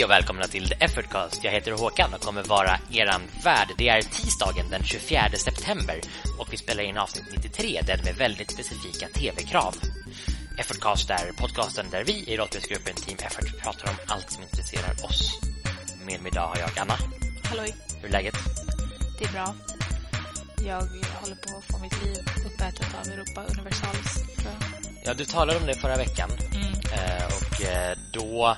Hej och välkomna till The Effortcast. Jag heter Håkan och kommer vara eran värd. Det är tisdagen den 24 september och vi spelar in avsnitt 93, den med väldigt specifika tv-krav. Effortcast är podcasten där vi i rollspelsgruppen Team Effort pratar om allt som intresserar oss. Med mig idag har jag Anna. Halloj, Hur är läget? det är bra. Jag håller på att få mitt liv uppätet av Europa Universalis. Ja, du talade om det förra veckan Mm. eh, och eh, då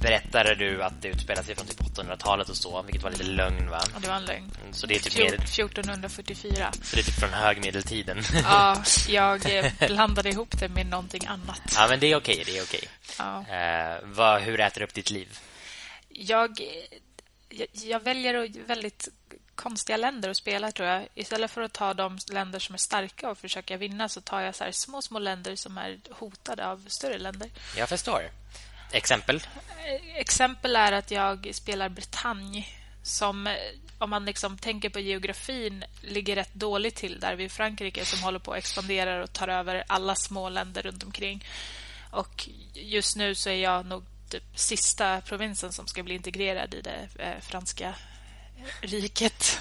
berättade du att det utspelar sig från typ 800-talet och så, vilket var lite lögn va? Och det var en lögn. Så det är typ, mer, 1444. så det är typ från högmedeltiden. Ja, jag eh, blandade ihop det med någonting annat. ja, men det är okej, det är okej. Ja. Eh, vad, hur äter du upp ditt liv? Jag, jag, jag väljer väldigt konstiga länder att spela, tror jag. Istället för att ta de länder som är starka och försöka vinna så tar jag så små, små länder som är hotade av större länder. Jag förstår. Exempel? Exempel är att jag spelar Bretagne som, om man liksom tänker på geografin, ligger rätt dåligt till där vid Frankrike som håller på att expandera och tar över alla små länder runt omkring. Och just nu så är jag nog typ sista provinsen som ska bli integrerad i det eh, franska riket.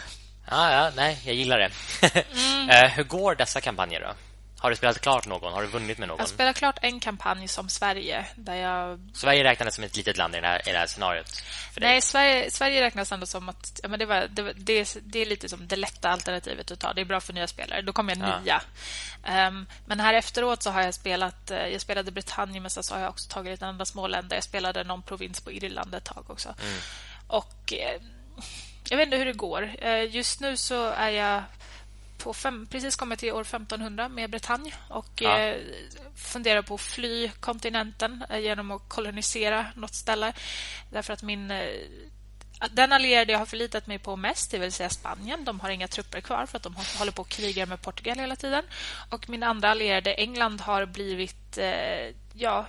Ja, ja, nej, jag gillar det. Mm. eh, hur går dessa kampanjer då? Har du spelat klart någon? Har du vunnit med någon? Jag spelar klart en kampanj som Sverige där jag Sverige räknas som ett litet land i det här, i det här scenariot. Nej, Sverige, Sverige räknas ändå som att ja, men det, var, det, det, är- det är lite som det lätta alternativet att ta. Det är bra för nya spelare. Då kommer jag Ja. nia. Ehm, men här efteråt så har jag spelat... eh, Jag spelade Bretagne, men så har jag också tagit lite andra små länder. Jag spelade någon provins på Irland ett tag också. Och eh, jag vet inte hur det går. Eh, just nu så är jag på fem, precis kommit till år 1500 med Bretagne och Ja. eh, funderar på att fly kontinenten eh, genom att kolonisera något ställe. Därför att min... Den allierade jag har förlitat mig på mest, det vill säga Spanien, de har inga trupper kvar för att de hå- håller på att kriga med Portugal hela tiden. Och min andra allierade, England, har blivit... Eh, ja,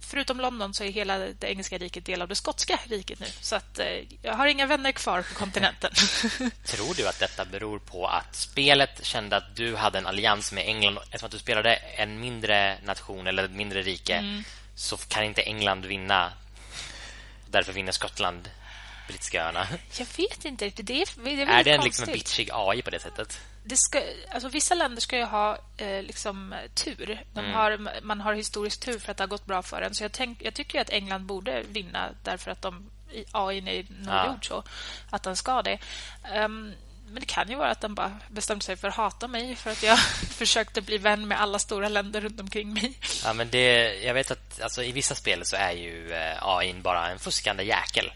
förutom London så är hela det engelska riket del av det skotska riket nu. Så att, eh, jag har inga vänner kvar på kontinenten. Tror du att detta beror på att spelet kände att du hade en allians med England eftersom att du spelade en mindre nation eller ett mindre rike Mm. så kan inte England vinna. Därför vinner Skottland brittiska öarna. Jag vet inte riktigt. Det är, det är, Är det en, liksom en bitchig AI på det sättet? det ska, alltså vissa länder ska ju ha eh, liksom, tur. Mm. har, man har historisk tur för att det har gått bra för en. Så jag, tänk, jag tycker att England borde vinna därför att de, AI är nog Ja. gjord så. Att den ska det. Ehm, men det kan ju vara att den bara bestämde sig för att hata mig för att jag försökte bli vän med alla stora länder runt omkring mig. Ja, men det, jag vet att alltså, i vissa spel så är ju eh, AI bara en fuskande jäkel.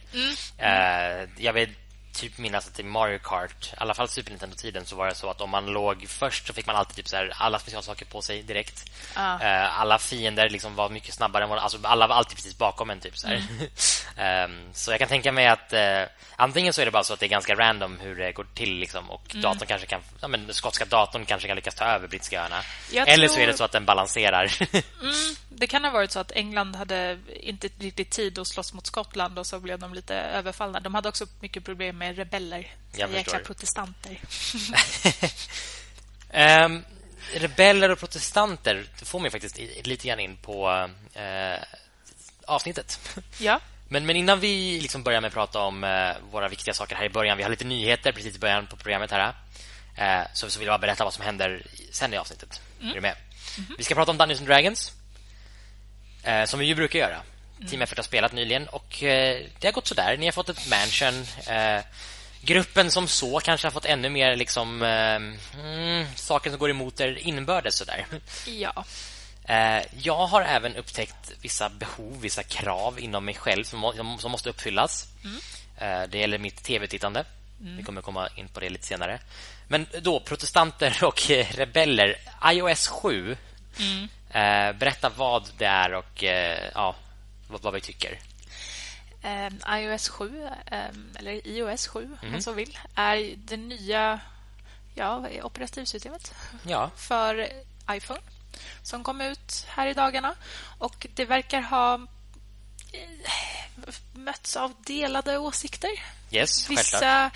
Eh, jag vet typ minnas att i Mario Kart, i alla fall Super Nintendo-tiden, så var det så att om man låg först så fick man alltid typ så här, alla specialsaker på sig direkt. Ja. Eh, alla fiender liksom var mycket snabbare än vad, alltså alla var alltid precis bakom en typ så här. Ehm, så jag kan tänka mig att eh, antingen så är det bara så att det är ganska random hur det går till liksom, och datorn kanske kan, ja men skotska datorn kanske kan lyckas ta över brittiska öarna. Jag Eller så tror- är det så att den balanserar. Mm, det kan ha varit så att England hade inte riktigt tid att slåss mot Skottland och så blev de lite överfallna. De hade också mycket problem med rebeller. Jag jäkla protestanter. Ehm, rebeller och protestanter får mig faktiskt lite grann in på eh, avsnittet. Ja. Men, men innan vi liksom börjar med att prata om eh, våra viktiga saker här i början. Vi har lite nyheter precis i början på programmet här. Eh, så, så vill jag bara berätta vad som händer sen i avsnittet. Är du med? Vi ska prata om Dungeons and Dragons. Som vi ju brukar göra. Team Effort har spelat nyligen och eh, det har gått så där. Ni har fått ett mansion. Eh, gruppen som så kanske har fått ännu mer liksom eh, mm, saker som går emot er inbördes så där. Ja. Eh, jag har även upptäckt vissa behov, vissa krav inom mig själv som, som måste uppfyllas. Eh, det gäller mitt tv-tittande. Vi kommer komma in på det lite senare. Men då, protestanter och rebeller. iOS 7. Eh, berätta vad det är och ja, vad, vad vi tycker. Ehm, iOS 7, ehm, eller iOS 7 om Mhm. man så vill, är det nya ja, operativsystemet Ja, för iPhone som kom ut här i dagarna. Och det verkar ha eh, mötts av delade åsikter. yes, självklart. Vissa...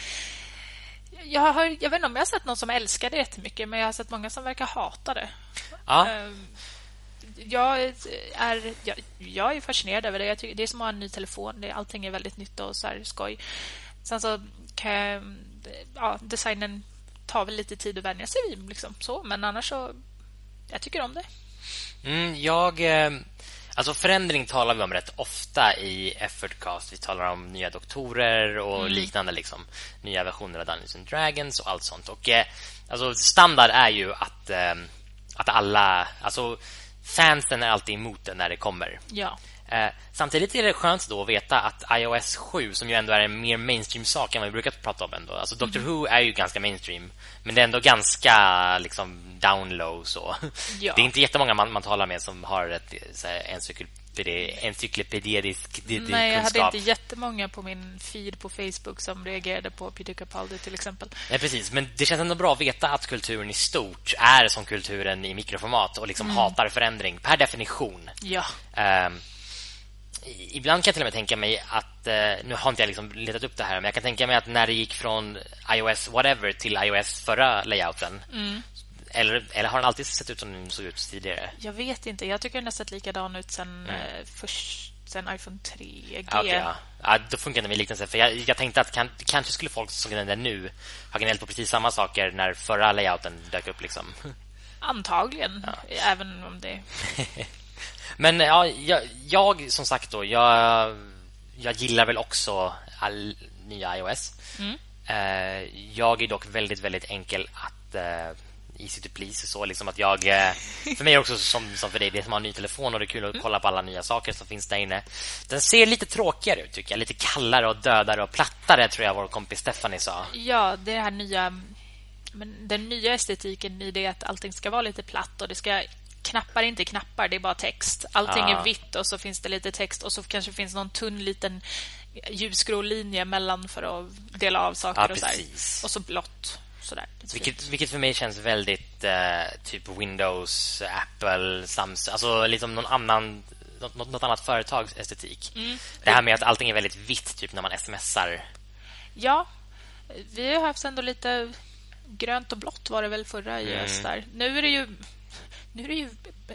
Jag, har, jag vet inte om jag har sett någon som älskar det jättemycket men jag har sett många som verkar hata det. Ja, Ehm, jag, är, jag, jag är fascinerad över det. Jag tycker, det är som att ha en ny telefon. Det, allting är väldigt nytt och så här skoj. Sen så kan ja, designen tar väl lite tid att vänja sig vid. Liksom, så. Men annars så... Jag tycker om det. Mm, jag... Eh, alltså förändring talar vi om rätt ofta i Effortcast. Vi talar om nya doktorer och mm. liknande. Liksom. Nya versioner av Dungeons and Dragons och allt sånt. Och eh, alltså, Standard är ju att, eh, att alla... Alltså, fansen är alltid emot det när det kommer. Ja. Eh, samtidigt är det skönt då att veta att iOS 7 som ju ändå är en mer mainstream sak än vad vi brukar prata om ändå. Alltså Doctor mm. Who är ju ganska mainstream, men det är ändå ganska liksom down low så. Ja. Det är inte jättemånga man, man talar med som har ett så här, encyklopedisk Nej, jag hade inte jättemånga på min feed på Facebook som reagerade på Peter Capaldi till exempel. Nej, precis. Men det känns ändå bra att veta att kulturen i stort är som kulturen i mikroformat och liksom mm. hatar förändring per definition. Ja. Um, ibland kan jag till och med tänka mig att eh, nu har inte jag liksom letat upp det här men jag kan tänka mig att när det gick från iOS whatever till iOS förra layouten mm. Eller, eller har den alltid sett ut som den såg ut tidigare? Jag vet inte. Jag tycker den har sett likadan ut sen, mm. eh, först, sen iPhone 3G. Okay, ja. ja. då funkar den med liknelse. För jag, jag tänkte att kan, kanske skulle folk som den nu ha gnällt på precis samma saker när förra layouten dök upp. Liksom. Antagligen, ja. även om det... Men ja, jag, jag, som sagt då, jag, jag gillar väl också all nya iOS. Mm. Uh, jag är dock väldigt, väldigt enkel att easy to please så liksom att jag uh, för mig också som, som för dig det är som att ha en ny telefon och det är kul att mm. kolla på alla nya saker som finns där inne. Den ser lite tråkigare ut tycker jag, lite kallare och dödare och plattare tror jag vår kompis Stephanie sa. Ja, det här nya men den nya estetiken i det att allting ska vara lite platt och det ska knappar inte knappar, det är bara text. Allting ah. är vitt och så finns det lite text och så kanske finns någon tunn liten ljusgrå linje mellan för att dela av saker ja, och så Och så blått. Sådär. Vilket, vilket för mig känns väldigt eh, typ Windows, Apple, Samsung, alltså liksom någon annan något, något annat företags estetik. Mm. Det här med att allting är väldigt vitt typ när man smsar. Ja. Vi har haft ändå lite grönt och blått var det väl förra mm. där. Nu är det ju nu är det ju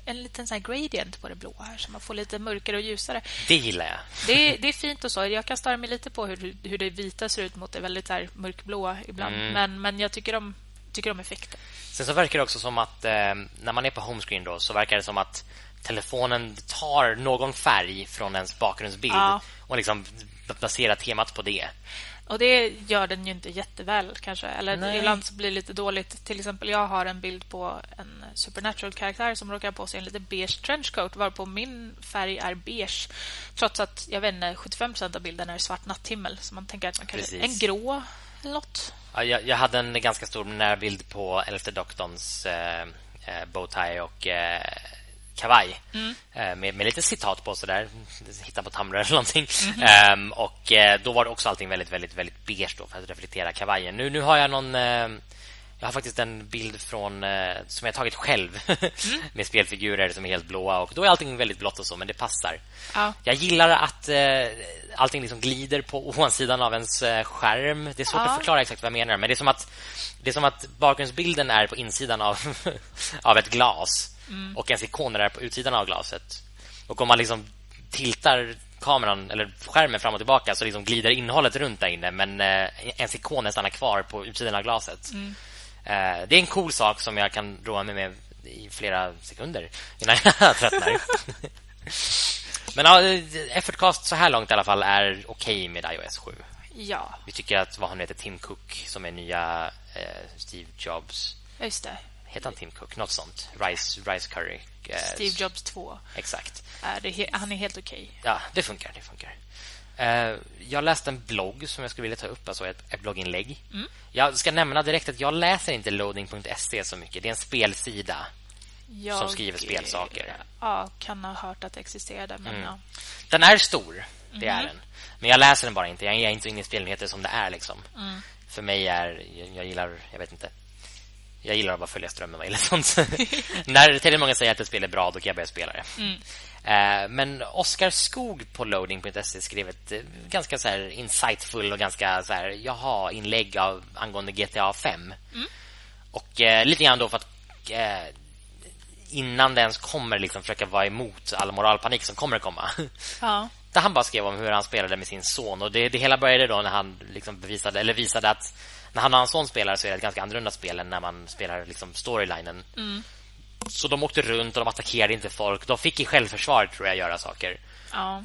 en liten sån gradient på det blå här så man får lite mörkare och ljusare. Det gillar jag. Det, det är fint och så. Jag kan störa mig lite på hur, hur det vita ser ut mot det väldigt här mörkblåa ibland. Mm. Men, men jag tycker om, tycker om effekten. Sen så verkar det också som att eh, när man är på homescreen då så verkar det som att telefonen tar någon färg från ens bakgrundsbild ja. och liksom baserar temat på det. Och det gör den ju inte jätteväl kanske. Eller Nej. ibland så blir det lite dåligt. Till exempel jag har en bild på en supernatural-karaktär som råkar på sig en lite beige trenchcoat varpå min färg är beige. Trots att jag vet inte, 75% av bilden är svart natthimmel. Så man tänker att man kan... Precis. En grå eller något. Ja, jag, jag, hade en ganska stor närbild på elfte doktorns eh, eh bowtie och eh, kavaj mm. Eh, med, med lite citat på så där hitta på Tumblr eller någonting. Mm. Um, och uh, då var det också allting väldigt väldigt väldigt beige för att reflektera kavajen. Nu nu har jag någon uh, jag har faktiskt en bild från uh, som jag tagit själv mm. med spelfigurer som är helt blåa och då är allting väldigt blått och så men det passar. Ja. Jag gillar att allting liksom glider på ovansidan av ens skärm. Det är svårt ja. att förklara exakt vad jag menar men det är som att det är som att bakgrundsbilden är på insidan av av ett glas mm. och ens ikoner är på utsidan av glaset. Och om man liksom tiltar kameran eller skärmen fram och tillbaka så liksom glider innehållet runt där inne men eh, ens ikoner stannar kvar på utsidan av glaset. Mm. Eh, det är en cool sak som jag kan roa mig med i flera sekunder innan jag tröttnar. men ja, Effortcast så här långt i alla fall är okej med iOS 7. Ja. Vi tycker att vad han heter Tim Cook som är nya eh, Steve Jobs. Just det. Heter han Tim Cook? Något sånt. Rice, Rice Curry. Eh, Steve Jobs 2. Exakt. Är han är helt okej. Ja, det funkar. Det funkar. Uh, jag läste en blogg som jag skulle vilja ta upp, alltså ett, ett blogginlägg. Mm. Jag ska nämna direkt att jag läser inte loading.se så mycket. Det är en spelsida jag, som skriver spelsaker. Ja, kan ha hört att det existerade. Men mm. ja. Den är stor, det mm. är den. Men jag läser den bara inte. Jag är inte inne i spelnyheter som det är. liksom. Mm. För mig är... Jag, jag gillar... Jag vet inte jag gillar att bara följa strömmen vad gäller sånt. När tillräckligt många säger att ett spel är bra, då kan jag börja spela det. Uh, men Oskar Skog på loading.se skrev ett uh, ganska så här insightful och ganska så här jaha inlägg av angående GTA 5. Mm. Och uh, lite grann då för att innan det ens kommer liksom försöka vara emot all moralpanik som kommer att komma. Ja. Där han bara skrev om hur han spelade med sin son och det, det hela började då när han liksom bevisade eller visade att när han och hans son spelar så är det ett ganska annorlunda spel än när man spelar liksom storylinen. Mm. Så de åkte runt och de attackerade inte folk. De fick i självförsvar tror jag göra saker. Ja.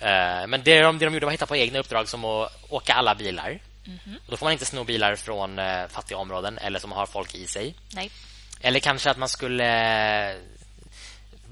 Eh, men det de, det de gjorde var att hitta på egna uppdrag som att åka alla bilar. Mhm. Och då får man inte sno bilar från eh, fattiga områden eller som har folk i sig. Nej. Eller kanske att man skulle eh,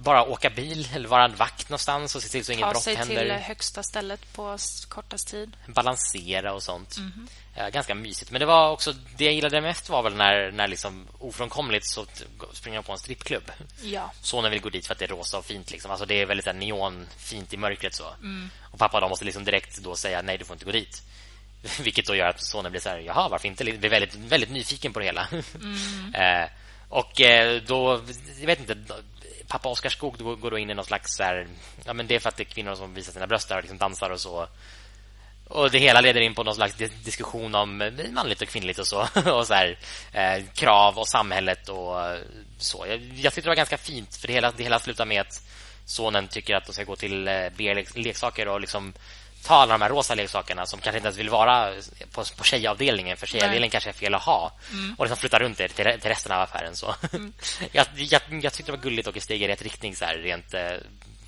bara åka bil eller vara en vakt någonstans och se till så inget Ta brott sig händer. till högsta stället på kortast tid. Balansera och sånt. Mhm. Eh, ganska mysigt. Men det var också det jag gillade mest var väl när, när liksom ofrånkomligt så springer jag på en strippklubb. Ja. Sonen vill gå dit för att det är rosa och fint. Liksom. Alltså, det är väldigt neonfint i mörkret. så Mm. Och pappa då måste liksom direkt då säga nej, du får inte gå dit. Vilket då gör att sonen blir så här, jaha, varför inte? Blir väldigt, väldigt nyfiken på det hela. Mm. eh, och eh, då, jag vet inte, pappa Oskar Skog går då in i någon slags så här, ja men det är för att det är kvinnor som visar sina bröst där och liksom dansar och så. Och det hela leder in på någon slags diskussion om eh, manligt och kvinnligt och så och så här, eh, krav och samhället och eh, så. Jag, jag tyckte det var ganska fint för det hela det hela slutar med att sonen tycker att de ska gå till eh, B-leksaker och liksom ta alla de här rosa leksakerna som kanske inte ens vill vara på, på tjejavdelningen för tjejavdelningen kanske är fel att ha och liksom flytta runt det till, till resten av affären så. jag, jag, jag tyckte det var gulligt och ett steg i rätt riktning så här, rent eh,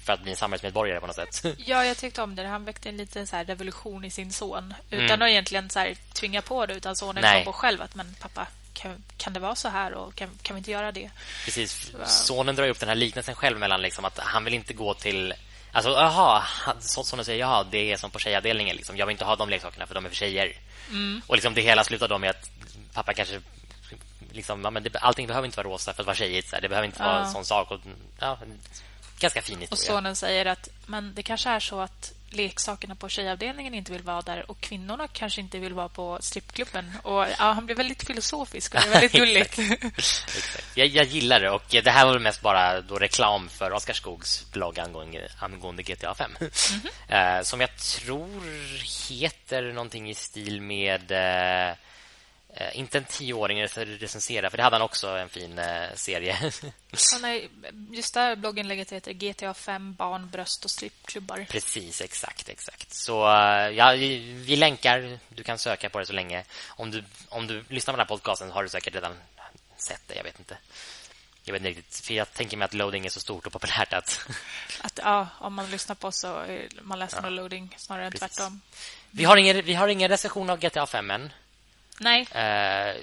för att bli en samhällsmedborgare på något sätt. Ja, jag tyckte om det. Han väckte en liten så revolution i sin son. Utan Mm. att egentligen så här tvinga på det. Utan sonen Nej. kom på själv att men pappa, kan, kan det vara så här? Och kan, kan vi inte göra det? Precis. Sonen drar upp den här liknelsen själv mellan liksom att han vill inte gå till Alltså, jaha, han- så- sonen säger jaha, det är som på tjejavdelningen liksom. Jag vill inte ha de leksakerna för de är för tjejer. Mm. Och liksom det hela slutar då med att pappa kanske liksom, ja, men det, allting behöver inte vara rosa för att vara tjejigt. Så här. Det behöver inte vara Ja. en sån sak. Och, ja, ganska fin Och historia. sonen säger att men det kanske är så att leksakerna på tjejavdelningen inte vill vara där och kvinnorna kanske inte vill vara på strippklubben. Och ja, han blir väldigt filosofisk och det är väldigt gulligt. Exakt. Jag, jag gillar det och det här var mest bara då reklam för Oskar Skogs blogg angående, angående GTA 5. eh, som jag tror heter någonting i stil med eh, inte en tioåring recensera för det hade han också en fin eh, serie. Ja, nej, just där blogginlägget heter GTA 5 barn, bröst och strippklubbar. Precis, exakt, exakt. Så eh, ja, vi länkar, du kan söka på det så länge. Om du, om du lyssnar på den här podcasten har du säkert redan sett det, jag vet inte. Jag vet inte riktigt, för jag tänker mig att loading är så stort och populärt att Att, ja, om man lyssnar på så är man ledsen av loading snarare än Precis. tvärtom. vi har ingen, vi har ingen recension av GTA 5 än. Nej, Eh,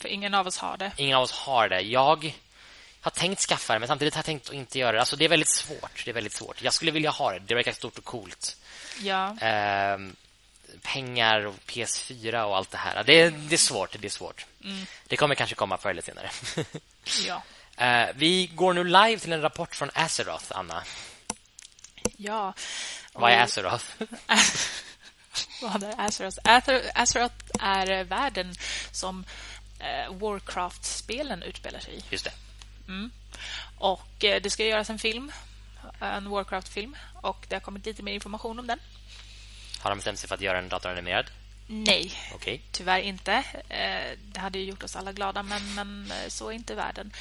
för ingen av oss har det. ingen av oss har det. Jag har tänkt skaffa det, men samtidigt har jag tänkt att inte göra det. Alltså, det är väldigt svårt. Det är väldigt svårt. Jag skulle vilja ha det. Det verkar stort och coolt. Ja, Eh, pengar och PS4 och allt det här. Det är, det är svårt. Det är svårt. Det kommer kanske komma förr eller senare. ja, Eh, vi går nu live till en rapport från Azeroth, Anna. ja. Vad är Azeroth? Vad är Azeroth? Azer- Azeroth är världen som eh, Warcraft-spelen utspelar sig i. Just det. Och eh, det ska göras en film, en Warcraft-film. Och det har kommit lite mer information om den. Har de bestämt sig för att göra en datoranimerad? Nej, Okej. tyvärr inte. Eh, Det hade ju gjort oss alla glada, men, men så är inte världen.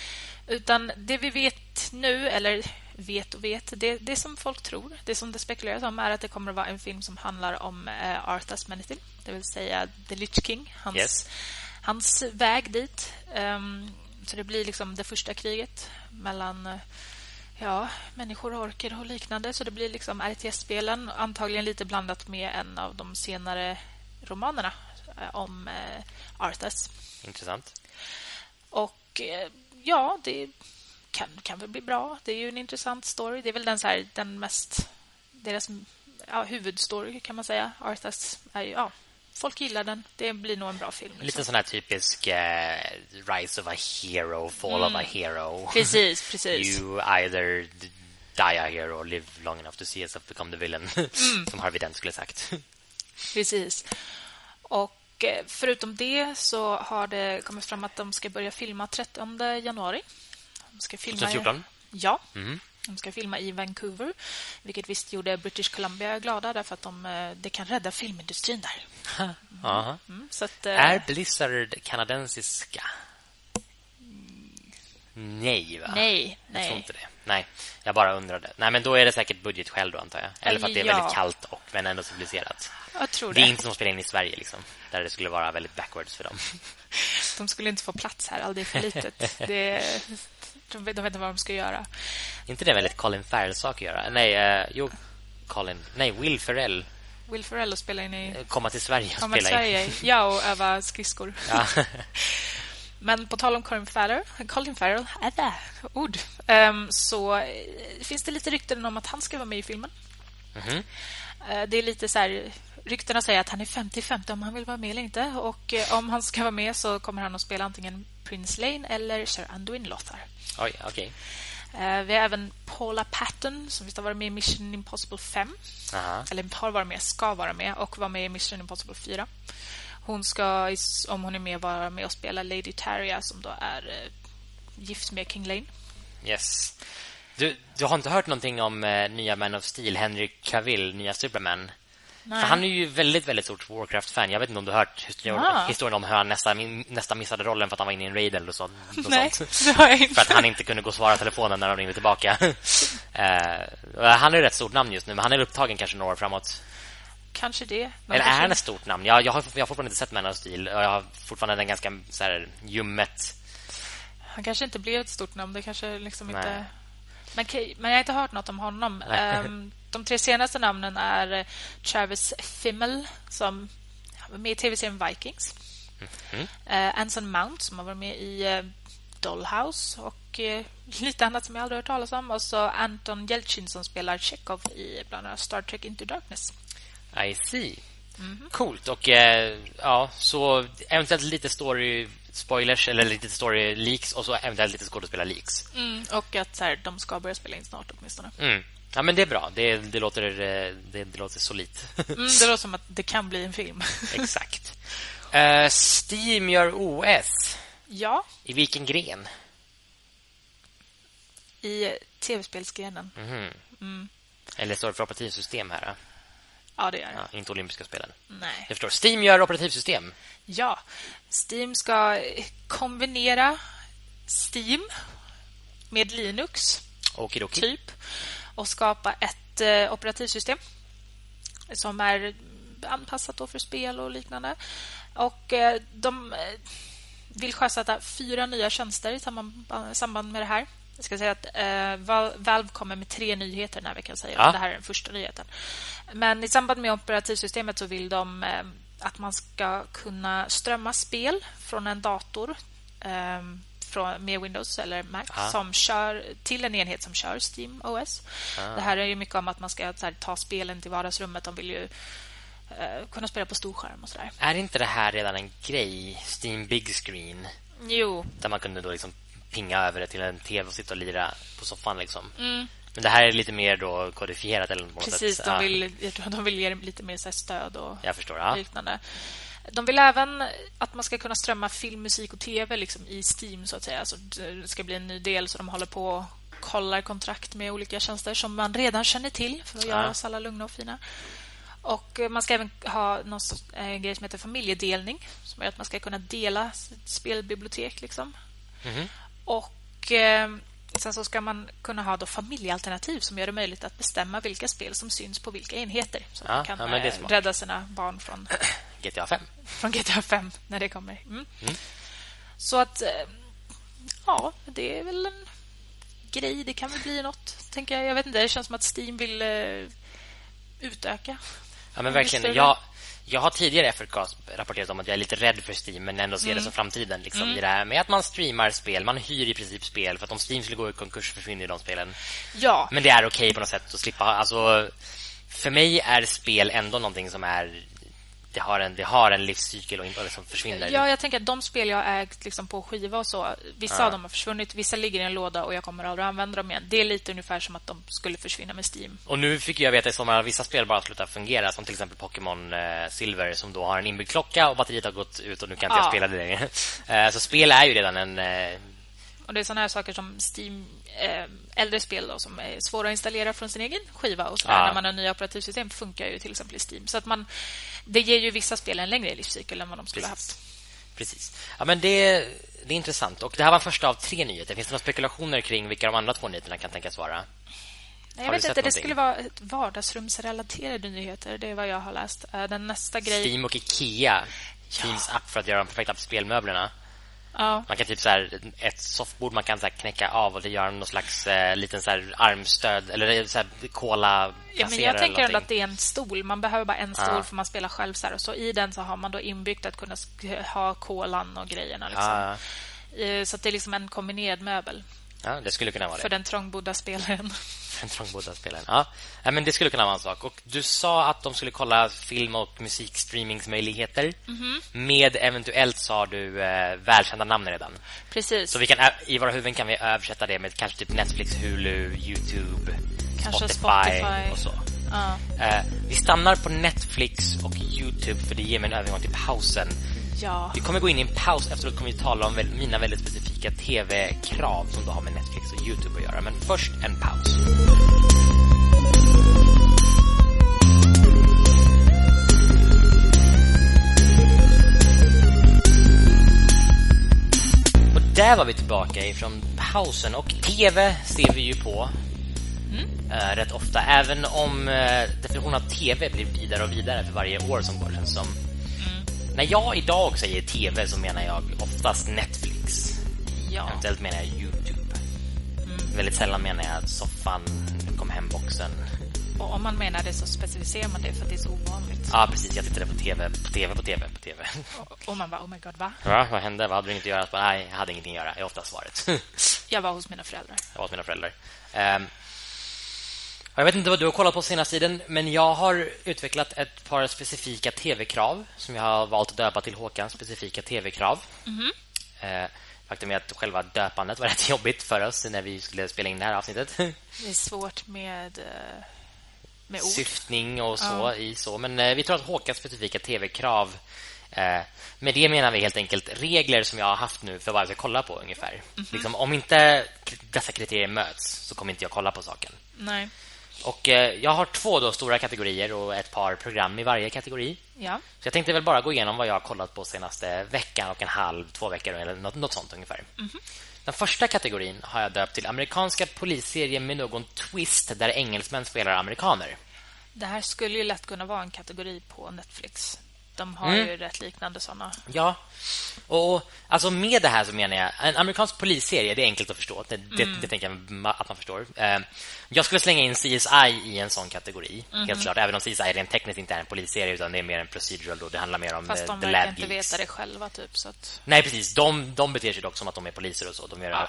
Utan det vi vet nu, eller vet och vet, det, det som folk tror, det som det spekuleras om är att det kommer att vara en film som handlar om eh, Arthas Menethil, det vill säga The Lich King, hans, Yes. hans väg dit. Ehm, så det blir liksom det första kriget mellan eh, ja, människor, orker och liknande. Så det blir liksom RTS-spelen, antagligen lite blandat med en av de senare romanerna eh, om eh, Arthas. Intressant. Och eh, ja, det kan, kan väl bli bra. Det är ju en intressant story. Det är väl den, så här, den mest... Deras ja, huvudstory, kan man säga. Arthas är ju... Ja, folk gillar den. Det blir nog en bra film. liksom. Lite sån här typisk eh, Rise of a hero, Fall of a hero. Precis, precis. You either die a hero or live long enough to see yourself become the villain. Som Harvey Dent skulle sagt. Precis. Och eh, förutom det så har det kommit fram att de ska börja filma 13 januari. De ska filma i- 2014? Ja. Mhm. De ska filma i Vancouver, vilket visst gjorde British Columbia glada därför att de, eh, det kan rädda filmindustrin där. Mm, så att, eh, Är Blizzard kanadensiska? Nej, va? Nej, Jag nej. tror inte det. Nej, jag bara undrade. Nej, men då är det säkert budgetskäl då, antar jag. Eller för att det är Ja. väldigt kallt och men ändå civiliserat. Jag tror Det det. är inte som att spela in i Sverige, liksom. Där det skulle vara väldigt backwards för dem. De skulle inte få plats här. Är för litet. det, de, vet, de vet inte vad de ska göra. Inte det väldigt Colin Farrell-sak att göra? Nej, eh, jo, Colin. Nej, Will Ferrell. Will Ferrell och spela in i eh, Komma till Sverige och Komma till spela in. Sverige. Ja, och öva skridskor. Ja. Men på tal om Colin Farrell, Colin Farrell är det ord, ehm, så eh, finns det lite rykten om att han ska vara med i filmen. Mhm. Eh, Det är lite så här... Ryktena säger att han är 50-50 om han vill vara med eller inte. Och eh, om han ska vara med så kommer han att spela antingen Prince Lane eller Sir Anduin Lothar. Oj, okej. Eh, Vi har även Paula Patton som visst har varit med i Mission Impossible 5. Aha. Eller har varit med, ska vara med och var med i Mission Impossible 4. Hon ska, om hon är med, vara med och spela Lady Taria som då är eh, gift med King Lane. Yes. Du, du har inte hört någonting om eh, nya Man of Steel, Henry Cavill, nya Superman? Han är ju väldigt, väldigt stort Warcraft-fan. Jag vet inte om du har hört historien, Ah. historien om hur han nästan, nästan missade rollen för att han var inne i en raid eller så, Nej, sånt. det har jag inte. För att han inte kunde gå och svara telefonen när de ringde tillbaka. Eh, han är ju rätt stort namn just nu, men han är upptagen kanske några år framåt. Kanske det. Eller är kanske- han ett stort namn? Jag, jag, har, jag har fortfarande inte sett Man of Steel. Jag har fortfarande en ganska så här, ljummet... Han kanske inte blev ett stort namn. Det kanske liksom Nej. inte... Men, men jag har inte hört något om honom. De tre senaste namnen är eh, Travis Fimmel som var med i tv-serien Vikings. Mhm. Eh, Anson Mount som har varit med i eh, Dollhouse och eh, lite annat som jag aldrig hört talas om. Och så Anton Yelchin som spelar Chekhov i bland annat Star Trek Into Darkness. I see. Mhm. Coolt. Och ja, så eventuellt lite story spoilers eller lite story leaks och så eventuellt lite skådespelar-leaks. Mm, och att så här, de ska börja spela in snart åtminstone. Mm. Ja, men det är bra. Det, det, låter, eh, det, det låter solitt. Mm, det låter som att det kan bli en film. Exakt. Eh, Steam gör OS. ja, I vilken gren? i tv-spelsgrenen. Mhm. Eller står det för operativsystem här? Ja, det är det. Ja, inte olympiska spelen. Nej. Jag förstår. Steam gör operativsystem. Ja, Steam ska eh, kombinera Steam med Linux, Okidoki. typ, och skapa ett eh, operativsystem som är anpassat för spel och liknande. Och eh, de eh, vill sjösätta fyra nya tjänster i samband, med det här. Jag ska säga att Val- Valve kommer med tre nyheter den här veckan. Säger. Ja. Det här är den första nyheten. Men i samband med operativsystemet så vill de att man ska kunna strömma spel från en dator från, med Windows eller Mac Ja. som kör till en enhet som kör Steam OS. Det här är ju mycket om att man ska här, ta spelen till vardagsrummet. De vill ju eh, kunna spela på storskärm och sådär. Är inte det här redan en grej? Steam Big Screen. Jo, Där man kunde då liksom pinga över det till en tv och sitta och lira på soffan. Liksom. Mm. Men det här är lite mer då kodifierat eller något precis. sätt. De Ja, vill, jag tror de vill ge lite mer så stöd och Jag förstår. Ja. liknande. De vill även att man ska kunna strömma film, musik och tv liksom i Steam. så att säga. Så det ska bli en ny del, så de håller på och kollar kontrakt med olika tjänster som man redan känner till för att göra oss alla lugna och fina. Och eh, Man ska även ha någon sorts, eh, grej som heter familjedelning som gör att man ska kunna dela sitt spelbibliotek. Liksom. Mhm. Och eh, Sen så ska man kunna ha då familjealternativ som gör det möjligt att bestämma vilka spel som syns på vilka enheter. Så Ja, man kan ja, eh, rädda sina barn från GTA 5. från GTA 5 när det kommer. Mm. Mm. Så att, eh, ja, det är väl en grej. Det kan väl bli något, tänker jag. Jag vet inte, det känns som att Steam vill eh, utöka. Ja, men verkligen. Jag, jag har tidigare i Effortcast rapporterat om att jag är lite rädd för Steam men ändå ser Mm. det som framtiden liksom, i det här med att man streamar spel. Man hyr i princip spel för att om Steam skulle gå i konkurs försvinner de spelen. Ja, Men det är okej på något sätt att slippa alltså för mig är spel ändå någonting som är det har en det har en livscykel och inte liksom försvinner. ja, jag tänker att de spel jag har ägt liksom på skiva och så, vissa Ja. av dem har försvunnit, vissa ligger i en låda och jag kommer aldrig använda dem igen. Det är lite ungefär som att de skulle försvinna med Steam. Och nu fick jag veta i sommar att vissa spel bara slutar fungera Som till exempel Pokémon eh, Silver Som då har en inbyggd klocka och batteriet har gått ut Och nu kan inte Ja. jag spela det längre eh, Så spel är ju redan en eh, Och det är såna här saker som Steam, äldre spel då, som är svåra att installera från sin egen skiva och sådär, Ja. när man har nya operativsystem funkar ju till exempel i Steam. Så att man, det ger ju vissa spel en längre livscykel än vad de skulle ha haft. Precis. Ja, men det, det är intressant. Och Det här var första av tre nyheter. Finns det några spekulationer kring vilka de andra två nyheterna kan tänkas vara? Nej, jag vet inte, det skulle vara vardagsrumsrelaterade nyheter. Det är vad jag har läst. Eh, den nästa grej... Steam och Ikea ja. teams upp för att göra de perfekta spelmöblerna. Ja. Man kan typ så här, ett soffbord man kan så knäcka av och det gör någon slags eh, liten så armstöd eller så här cola ja, men Jag tänker ändå att det är en stol. Man behöver bara en stol ja. för man spelar själv så här. Och så i den så har man då inbyggt att kunna ha kolan och grejerna liksom. Ja. Eh, så det är liksom en kombinerad möbel. Ja, det skulle kunna vara det. För den trångbodda spelaren. den trångbodda spelaren. Ja. ja, men det skulle kunna vara en sak. Och du sa att de skulle kolla film och musikstreamingsmöjligheter. Mm -hmm. Med eventuellt sa du eh, välkända namn redan. Precis. Så vi kan i våra huvuden kan vi översätta det med kanske typ Netflix, Hulu, YouTube, kanske Spotify, Spotify. och så. Ja. Eh, vi stannar på Netflix och YouTube för det ger mig en övergång till pausen. Ja. Vi kommer gå in i en paus efteråt kommer vi tala om mina väldigt specifika tv-krav som då har med Netflix och Youtube att göra. Men först en paus. Och där var vi tillbaka ifrån pausen och tv ser vi ju på mm. äh, rätt ofta. Även om äh, definitionen av tv blir vidare och vidare för varje år som går. Som när jag idag säger tv så menar jag oftast Netflix. Ja. Eventuellt menar jag Youtube. Mm. Väldigt sällan menar jag soffan, kom hem-boxen. Och om man menar det så specificerar man det för att det är så ovanligt. Ja, precis. Jag tittade på tv, på tv, på tv, på tv. Och, och man bara, oh my god, va? Ja, vad hände? Vad hade du inget att göra? Nej, jag hade ingenting att göra. är ofta svaret. jag var hos mina föräldrar. Jag var hos mina föräldrar. Um, jag vet inte vad du har kollat på senaste tiden Men jag har utvecklat ett par specifika tv-krav Som jag har valt att döpa till Håkan Specifika tv-krav mm -hmm. eh, Faktum är att själva döpandet var rätt jobbigt för oss När vi skulle spela in det här avsnittet Det är svårt med, eh, med ord Syftning och så, ja. i så. Men eh, vi tror att Håkans specifika tv-krav eh, Med det menar vi helt enkelt regler som jag har haft nu För vad jag ska kolla på ungefär mm -hmm. liksom, Om inte dessa kriterier möts Så kommer inte jag kolla på saken Nej och eh, jag har två då stora kategorier och ett par program i varje kategori. Ja. Så jag tänkte väl bara gå igenom vad jag har kollat på senaste veckan och en halv, två veckor eller något, något sånt ungefär. Mm -hmm. Den första kategorin har jag döpt till amerikanska polisserier med någon twist där engelsmän spelar amerikaner. Det här skulle ju lätt kunna vara en kategori på Netflix. De har mm. ju rätt liknande såna. Ja. Och alltså med det här så menar jag en amerikansk polisserie, det är enkelt att förstå. Det, mm. det, det tänker jag att man förstår. Eh, jag skulle slänga in CSI i en sån kategori, mm. helt klart. Även om CSI rent tekniskt inte är en polisserie utan det är mer en procedural då. Det handlar mer om Fast de the inte veta det själva typ så att... Nej, precis. De, de beter sig dock som att de är poliser och så. De gör ja.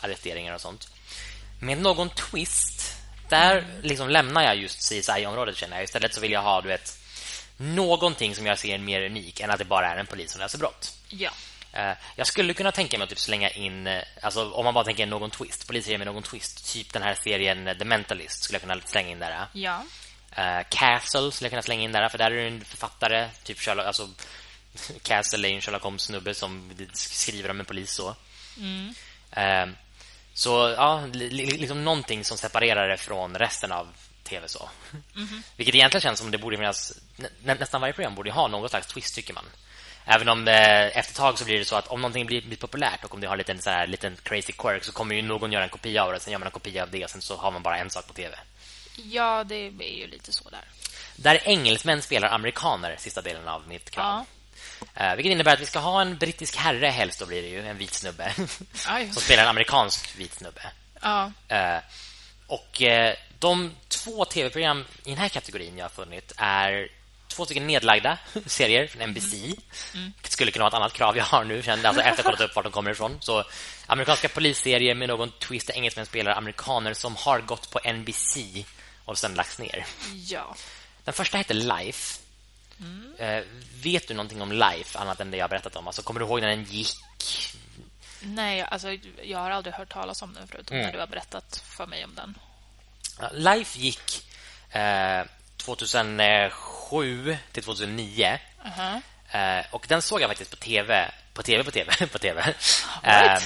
arresteringar och sånt. Med någon twist där mm. liksom lämnar jag just CSI-området känner jag. Istället så vill jag ha du vet någonting som jag ser mer unik än att det bara är en polis som löser brott. Ja. Uh, jag skulle kunna tänka mig att typ slänga in uh, alltså om man bara tänker någon twist, polisserie med någon twist, typ den här serien uh, The Mentalist skulle jag kunna slänga in där. Ja. Castle skulle jag kunna slänga in där för där är det en författare, typ Sherlock, alltså Castle är en Sherlock Holmes snubbe som skriver om en polis så. Mm. så ja, liksom någonting som separerar det från resten av tv så. Mm -hmm. Vilket egentligen känns som det borde finnas nä nästan varje program borde ha någon slags twist tycker man. Även om det, efter ett tag så blir det så att om någonting blir, blir populärt och om det har en liten så här liten crazy quirk så kommer ju någon göra en kopia av det sen gör man en kopia av det och sen så har man bara en sak på tv. Ja, det är ju lite så där. Där engelsmän spelar amerikaner sista delen av mitt krav. Ja. Uh, vilket innebär att vi ska ha en brittisk herre helst då blir det ju en vit snubbe som spelar en amerikansk vit snubbe. Ja. Uh, och uh, de två tv-program i den här kategorin jag har funnit är två stycken nedlagda serier från NBC. Mm. Mm. Det skulle kunna vara ett annat krav jag har nu alltså efter att ha kollat upp vart de kommer ifrån. Så amerikanska polisserier med någon twist där engelsmän spelar amerikaner som har gått på NBC och sen lagts ner. Ja. Den första heter Life. Mm. Eh, vet du någonting om Life annat än det jag har berättat om? Alltså kommer du ihåg när den gick? Nej, alltså jag har aldrig hört talas om den förutom mm. när du har berättat för mig om den. Life gick eh, 2007 till 2009. Uh -huh. eh, och den såg jag faktiskt på tv på tv på tv på tv. eh,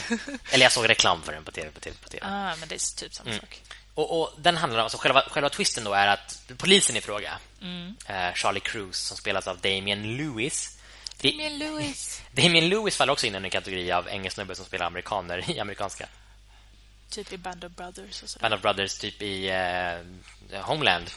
eller jag såg reklam för den på tv på tv på tv. Ah, men det är typ samma mm. sak. Och, och, den handlar alltså själva själva twisten då är att polisen i fråga mm. eh, Charlie Cruz som spelas av Damien Lewis Damien Lewis. Damien Lewis faller också in i en kategori av engelsnubbe som spelar amerikaner i amerikanska. Typ i Band of Brothers och sådär. Band of Brothers typ i uh, Homeland.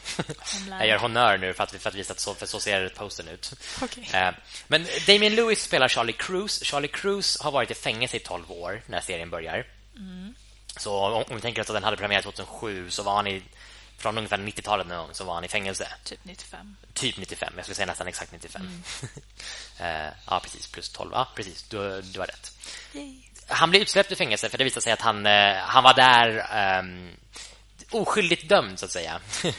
Homeland. Jag gör honör nu för att, för att visa att så, för så ser postern ut. Okay. Uh, men Damien Lewis spelar Charlie Cruz. Charlie Cruz har varit i fängelse i 12 år när serien börjar. Mm. Så om, om vi tänker att den hade premiär 2007 så var han i från ungefär 90-talet någon så var han i fängelse. Typ 95. Typ 95. Jag skulle säga nästan exakt 95. Mm. uh, ja, precis. Plus 12. Ja, precis. Du, du har rätt. Yay. Han blev utsläppt ur fängelse för det visade sig att han, uh, han var där um, oskyldigt dömd, så att säga.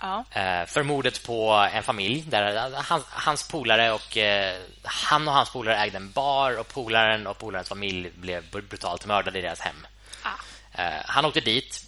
ja. uh, för mordet på en familj där han, hans polare och han och hans polare ägde en bar och polaren och polarens familj blev brutalt mördade i deras hem. Ah. han åkte dit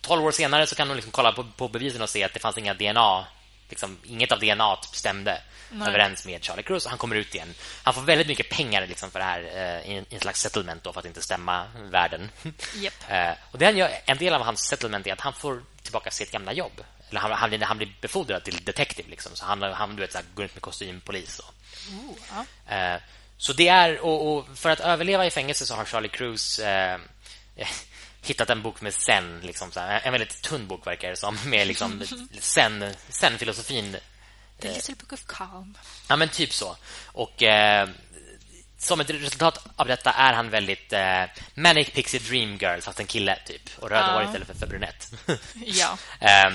12 år senare så kan de liksom kolla på, på bevisen och se att det fanns inga DNA liksom, inget av DNA stämde Nej. överens med Charlie Cruz han kommer ut igen. Han får väldigt mycket pengar liksom, för det här eh, i en slags settlement då, för att inte stämma världen. Yep. eh, och det han gör, en del av hans settlement är att han får tillbaka sitt gamla jobb. Eller han, han, han blir befordrad till detective liksom. Så han, han du vet, så här, går runt med kostympolis och. Oh, ja. eh, så det är och, och, för att överleva i fängelse så har Charlie Cruz eh, hittat en bok med zen liksom så här, en väldigt tunn bok verkar det som med liksom zen zen filosofin The little book of calm. Ja men typ så. Och eh, som ett resultat av detta är han väldigt eh, manic pixie dream girl fast en kille typ och rödhårig ja. istället för, för brunett. ja. Eh,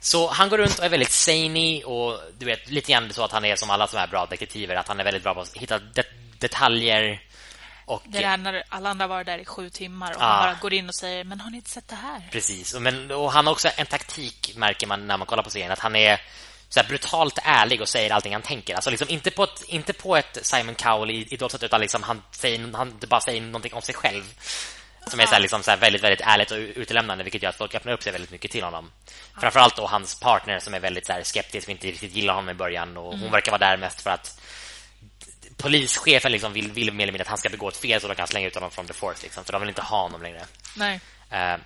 så han går runt och är väldigt zany och du vet lite grann så att han är som alla som är bra detektiver att han är väldigt bra på att hitta det detaljer och, det är när alla andra var där i sju timmar och ja. han bara går in och säger men har ni inte sett det här? Precis. Och, men, och han har också en taktik märker man när man kollar på serien att han är så brutalt ärlig och säger allting han tänker. Alltså liksom inte på ett, inte på ett Simon Cowell i, i sätt utan liksom han säger han bara säger någonting om sig själv. Som är så här, liksom så väldigt väldigt ärligt och utelämnande vilket gör att folk öppnar upp sig väldigt mycket till honom. Ja. Framförallt då hans partner som är väldigt så skeptisk och inte riktigt gillar honom i början och mm. hon verkar vara där mest för att polischefen liksom vill, vill mer eller mindre att han ska begå ett fel så de kan slänga ut honom från The Force liksom, för de vill inte ha honom längre. Nej. Uh,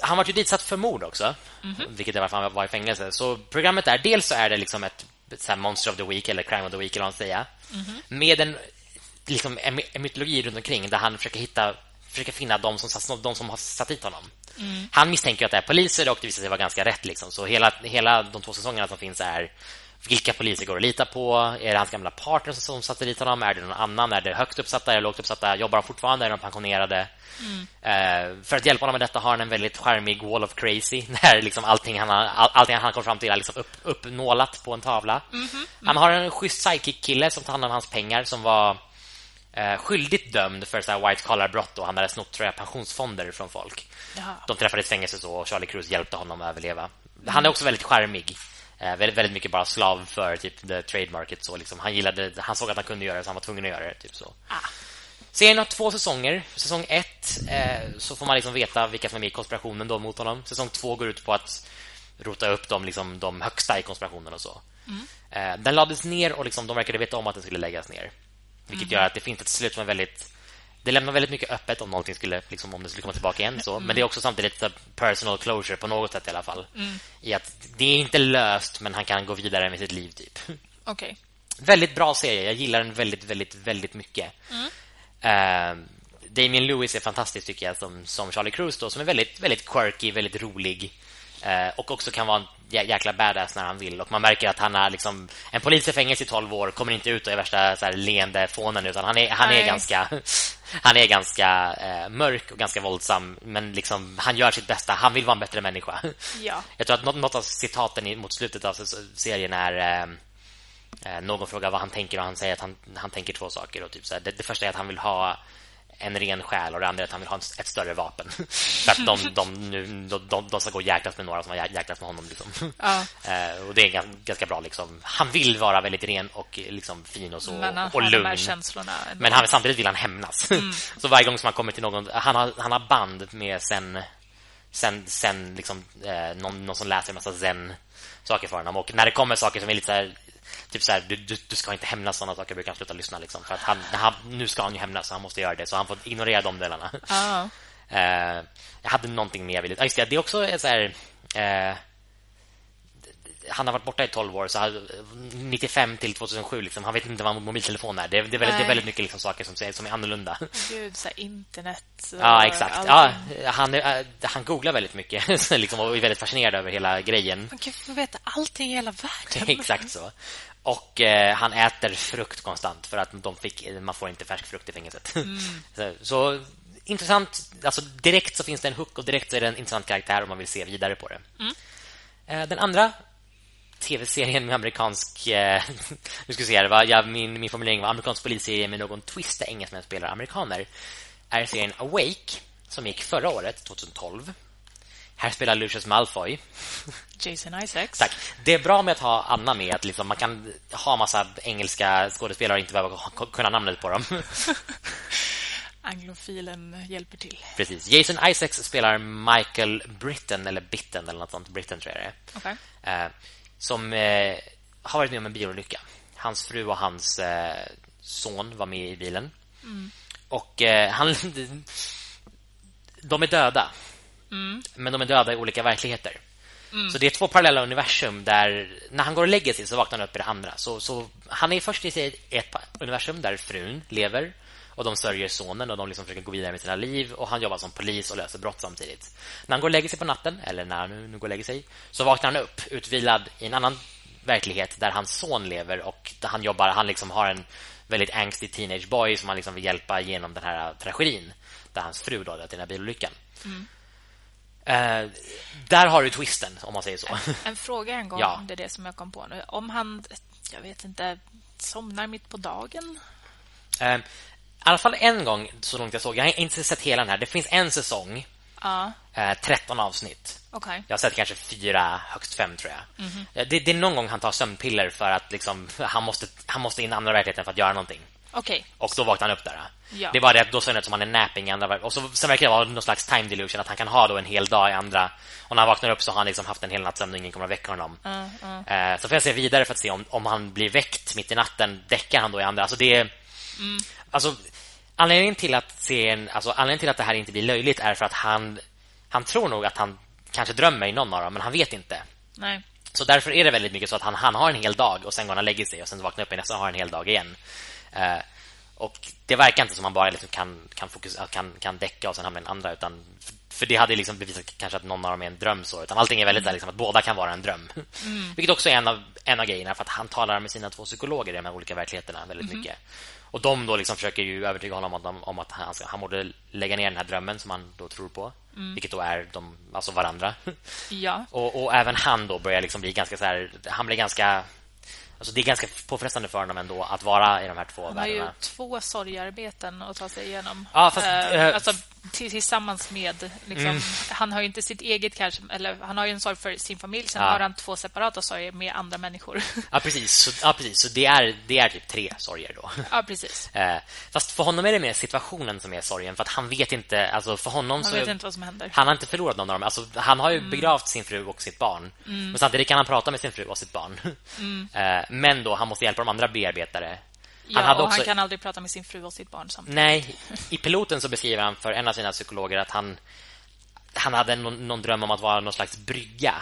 han var ju ditsatt för mord också, mm -hmm. vilket är varför han var i fängelse. Så programmet är dels så är det liksom ett så Monster of the Week eller Crime of the Week eller vad man säga. Mm -hmm. Med en liksom en, en mytologi runt omkring där han försöker hitta försöker finna de som de som har satt dit honom. Mm. Han misstänker att det är poliser och det visar sig vara ganska rätt liksom. Så hela hela de två säsongerna som finns är vilka poliser går att lita på? Är det hans gamla partner som satte dit honom? Är det någon annan? Är det högt uppsatta eller lågt uppsatta? Jobbar de fortfarande? Är de pensionerade? Mm. Uh, för att hjälpa honom med detta har han en väldigt charmig wall of crazy där liksom allting han har, all, allting han kom fram till är liksom upp, uppnålat på en tavla. Mm -hmm. Han har en schysst sidekick-kille som tar hand om hans pengar som var uh, skyldigt dömd för så white collar brott och han hade snott tror jag, pensionsfonder från folk. Jaha. De träffades i fängelse så och Charlie Cruz hjälpte honom att överleva. Han är också väldigt charmig. Eh, väldigt, väldigt mycket bara slav för typ the trademarket så liksom han gillade han såg att han kunde göra det så han var tvungen att göra det typ så. Ah. Serien har två säsonger. Säsong ett eh, så får man liksom veta vilka som är med i konspirationen då mot honom. Säsong två går ut på att rota upp de, liksom, de högsta i konspirationen och så. Mm. Eh, den lades ner och liksom, de verkade veta om att den skulle läggas ner. Vilket mm. gör att det finns ett slut som är väldigt det lämnar väldigt mycket öppet om någonting skulle liksom, om det skulle komma tillbaka igen så, mm. men det är också samtidigt så personal closure på något sätt i alla fall. Mm. I att det är inte löst men han kan gå vidare med sitt liv typ. Okej. Okay. Väldigt bra serie. Jag gillar den väldigt väldigt väldigt mycket. Mm. Uh, Damien Lewis är fantastisk tycker jag som som Charlie Cruz då som är väldigt väldigt quirky, väldigt rolig. Uh, och också kan vara en jäkla badass när han vill och man märker att han är liksom en polis i fängelse i 12 år kommer inte ut och är värsta så här leende fånen utan han är han är ganska han är ganska eh, mörk och ganska våldsam men liksom han gör sitt bästa. Han vill vara en bättre människa. Ja. Jag tror att något, något av citaten mot slutet av serien är eh, eh, någon frågar vad han tänker och han säger att han, han tänker två saker och typ så här, det, det första är att han vill ha en ren själ och det andra är att han vill ha ett större vapen. För att de, de, nu, de, de ska gå och jäklas med några som har jäklas med honom. Liksom. Ja. Eh, och det är ganska bra. Liksom. Han vill vara väldigt ren och liksom, fin och så. Men han och lugn. Men han, samtidigt vill han hämnas. Mm. så varje gång som han kommer till någon... Han har, han har band med sen... Sen, sen liksom, eh, någon, någon som läser en massa zen saker för honom. Och när det kommer saker som är lite så här, typ så här, du, du, du, ska inte hämnas sådana saker brukar han sluta lyssna liksom för att han, han nu ska han ju hämnas så han måste göra det så han får ignorera de delarna. Ah. Uh, jag hade någonting mer ville. Ah, just det, det är också så här uh, han har varit borta i 12 år så han, 95 till 2007 liksom, han vet inte vad mobiltelefon är. Det, är, det är, väldigt, det är väldigt mycket liksom, saker som, som är annorlunda. Gud, så internet. Ja, exakt. Ja, han, han googlar väldigt mycket liksom, och är väldigt fascinerad över hela grejen. Man kan få veta allting i hela världen. exakt så. Och eh, han äter frukt konstant för att de fick, man får inte färsk frukt i fängelset. Mm. så, så intressant. Alltså direkt så finns det en hook och direkt är det en intressant karaktär om man vill se vidare på det. Mm. Eh, den andra tv-serien med amerikansk... Eh, nu ska vi se här? Ja, min, min formulering var amerikansk polisserie med någon twist där engelsmän spelar amerikaner. Är serien Awake, som gick förra året, 2012. Här spelar Lucius Malfoy. Jason Isaacs. Tack. Det är bra med att ha Anna med. Att liksom man kan ha massa engelska skådespelare och inte behöva kunna namnet på dem. Anglofilen hjälper till. Precis. Jason Isaacs spelar Michael Britton, eller Bitten eller något sånt. Britton tror jag det är. Okay. Eh, som eh, har varit med om en bilolycka. Hans fru och hans eh, son var med i bilen. Mm. Och han... de är döda. Mm. Men de är döda i olika verkligheter. Mm. Så det är två parallella universum där när han går och lägger sig så vaknar han upp i det andra. Så, så han är först i ett universum där frun lever och de sörjer sonen och de liksom försöker gå vidare med sina liv och han jobbar som polis och löser brott samtidigt. När han går och lägger sig på natten eller när han nu, nu går och lägger sig så vaknar han upp utvilad i en annan verklighet där hans son lever och där han jobbar han liksom har en väldigt angsty teenage boy som han liksom vill hjälpa genom den här tragedin där hans fru dödade i den här bilolyckan. Mm. Uh, där har du twisten om man säger så. En, en fråga en gång, ja. det är det som jag kom på nu. Om han jag vet inte somnar mitt på dagen? Uh, i alla fall en gång så långt jag såg. Jag har inte sett hela den här. Det finns en säsong. Ja. Eh, 13 avsnitt. Okay. Jag har sett kanske fyra, högst fem tror jag. Mm -hmm. det, det, är någon gång han tar sömnpiller för att liksom, han, måste, han måste in i andra verkligheten för att göra någonting. Okay. Och då vaknar han upp där. Ja. Det var det då ser det som han är napping i andra Och så sen verkar det vara någon slags time delusion att han kan ha då en hel dag i andra. Och när han vaknar upp så har han liksom haft en hel natt sömn och ingen kommer att väcka honom. Mm, mm. Så får jag se vidare för att se om, om han blir väckt mitt i natten. Däckar han då i andra? Alltså det är... Mm. Alltså anledningen till att serien, alltså anledningen till att det här inte blir löjligt är för att han han tror nog att han kanske drömmer i någon av dem men han vet inte. Nej. Så därför är det väldigt mycket så att han, han har en hel dag och sen går han och lägger sig och sen vaknar upp i nästa har en hel dag igen. Uh, och det verkar inte som han bara liksom kan kan fokusera kan kan däcka och sen hamna i en andra utan för det hade liksom bevisat kanske att någon av dem är en dröm så utan allting är väldigt mm. liksom att båda kan vara en dröm. Mm. Vilket också är en av en av grejerna för att han talar med sina två psykologer i de här olika verkligheterna väldigt mm. mycket. Och de då liksom försöker ju övertyga honom om att, om att han, han borde lägga ner den här drömmen som han då tror på. Mm. Vilket då är de, alltså varandra. Ja. och, och även han då börjar liksom bli ganska så här, han blir ganska Alltså det är ganska påfrestande för honom ändå att vara i de här två Han världarna. har ju två sorgarbeten att ta sig igenom. Ja, fast, uh, alltså tillsammans med liksom, mm. han har ju inte sitt eget kanske eller han har ju en sorg för sin familj sen ja. har han två separata sorger med andra människor. Ja precis. Så, ja precis. Så det är det är typ tre sorger då. Ja precis. Eh, fast för honom är det mer situationen som är sorgen för att han vet inte alltså för honom han så vet inte vad som händer. Han har inte förlorat någon av dem. Alltså han har ju mm. begravt sin fru och sitt barn. Mm. Men samtidigt kan han prata med sin fru och sitt barn. Mm. Eh, men då han måste hjälpa de andra bearbetare Ja, han, hade också... han kan aldrig prata med sin fru och sitt barn samtidigt. Nej, i piloten så beskriver han för en av sina psykologer att han han hade någon, någon dröm om att vara någon slags brygga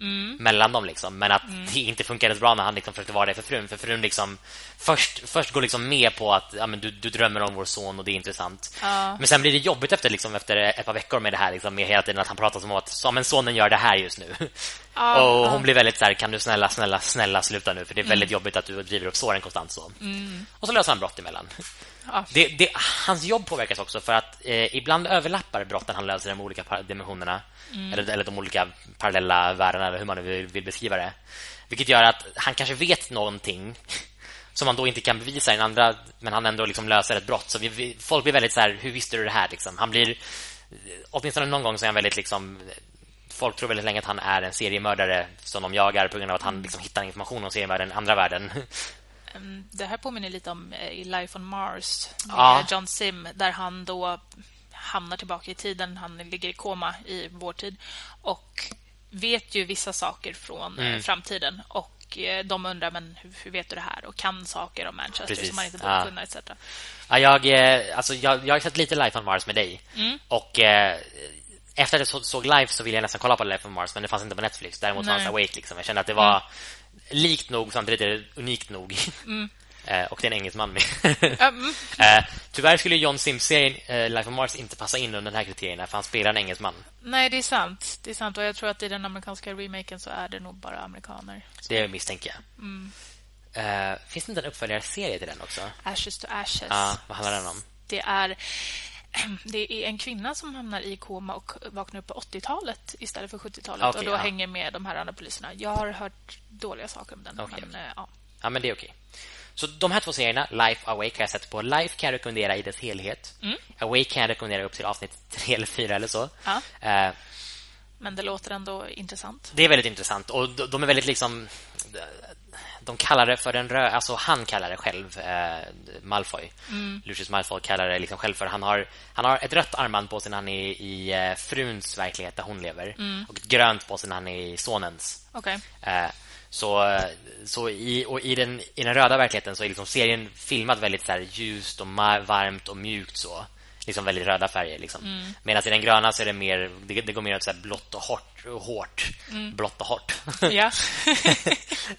mm. mellan dem liksom, men att mm. det inte funkade så bra när han liksom försökte vara det för frun för frun liksom först först går liksom med på att ja, men du, du drömmer om vår son och det är intressant. Ja. Men sen blir det jobbigt efter liksom efter ett par veckor med det här liksom med hela tiden att han pratar som om att men sonen gör det här just nu. Ja, och hon blir väldigt så här kan du snälla snälla snälla sluta nu för det är väldigt mm. jobbigt att du driver upp såren konstant så. Mm. Och så löser han brott emellan. Ja. Det, det, hans jobb påverkas också för att eh, ibland överlappar brotten han löser de olika dimensionerna mm. eller, eller de olika parallella världarna eller hur man vill, vill beskriva det. Vilket gör att han kanske vet någonting som man då inte kan bevisa i den andra men han ändå liksom löser ett brott så vi, vi, folk blir väldigt så här hur visste du det här liksom? Han blir åtminstone någon gång så är han väldigt liksom folk tror väldigt länge att han är en seriemördare som de jagar på grund av att han mm. liksom hittar information om seriemördaren i andra världen. Det här påminner lite om eh, i Life on Mars med ja. John Sim där han då hamnar tillbaka i tiden. Han ligger i koma i vår tid och vet ju vissa saker från eh, mm. framtiden och eh, de undrar men hur, hur, vet du det här och kan saker om Manchester Precis. som man inte borde ja. kunna etc. Ja, jag, alltså, jag, jag har sett lite Life on Mars med dig mm. och eh, efter att jag såg live så ville jag nästan kolla på Life of Mars men det fanns inte på Netflix. Däremot Nej. fanns Awake liksom. Jag kände att det var mm. likt nog samtidigt är det unikt nog. Mm. Eh, och det är en engelsman med. mm. eh, tyvärr skulle John Sims-serien eh, Life of Mars inte passa in under den här kriterierna för han spelar en engelsman. Nej, det är sant. Det är sant och jag tror att i den amerikanska remaken så är det nog bara amerikaner. Det misstänker jag. Mm. Uh, finns det inte en uppföljarserie till den också? Ashes to Ashes. Ja, vad handlar den om? Det är det är en kvinna som hamnar i koma och vaknar upp på 80-talet istället för 70-talet okay, och då ja. hänger med de här andra poliserna. Jag har hört dåliga saker om den. Okay. Men, uh, ja. ja, men det är okej. Så de här två serierna, Life Awake har jag sett på. Life kan jag rekommendera i dess helhet. Mm. Awake kan jag rekommendera upp till avsnitt tre eller fyra eller så. Ja. Uh, men det låter ändå intressant. Det är väldigt intressant och de är väldigt liksom de kallar det för en röd... Alltså han kallar det själv eh, Malfoy. Mm. Lucius Malfoy kallar det liksom själv för han har han har ett rött armband på sig när han är i eh, fruns verklighet där hon lever mm. och ett grönt på sig när han är i sonens. Okay. Eh, så så i och i den i den röda verkligheten så är liksom serien filmad väldigt så här ljust och varmt och mjukt så liksom väldigt röda färger liksom. Mm. Medan i den gröna så är det mer det, det går mer åt så blått och hårt hårt. Mm. Blått och hårt. Ja.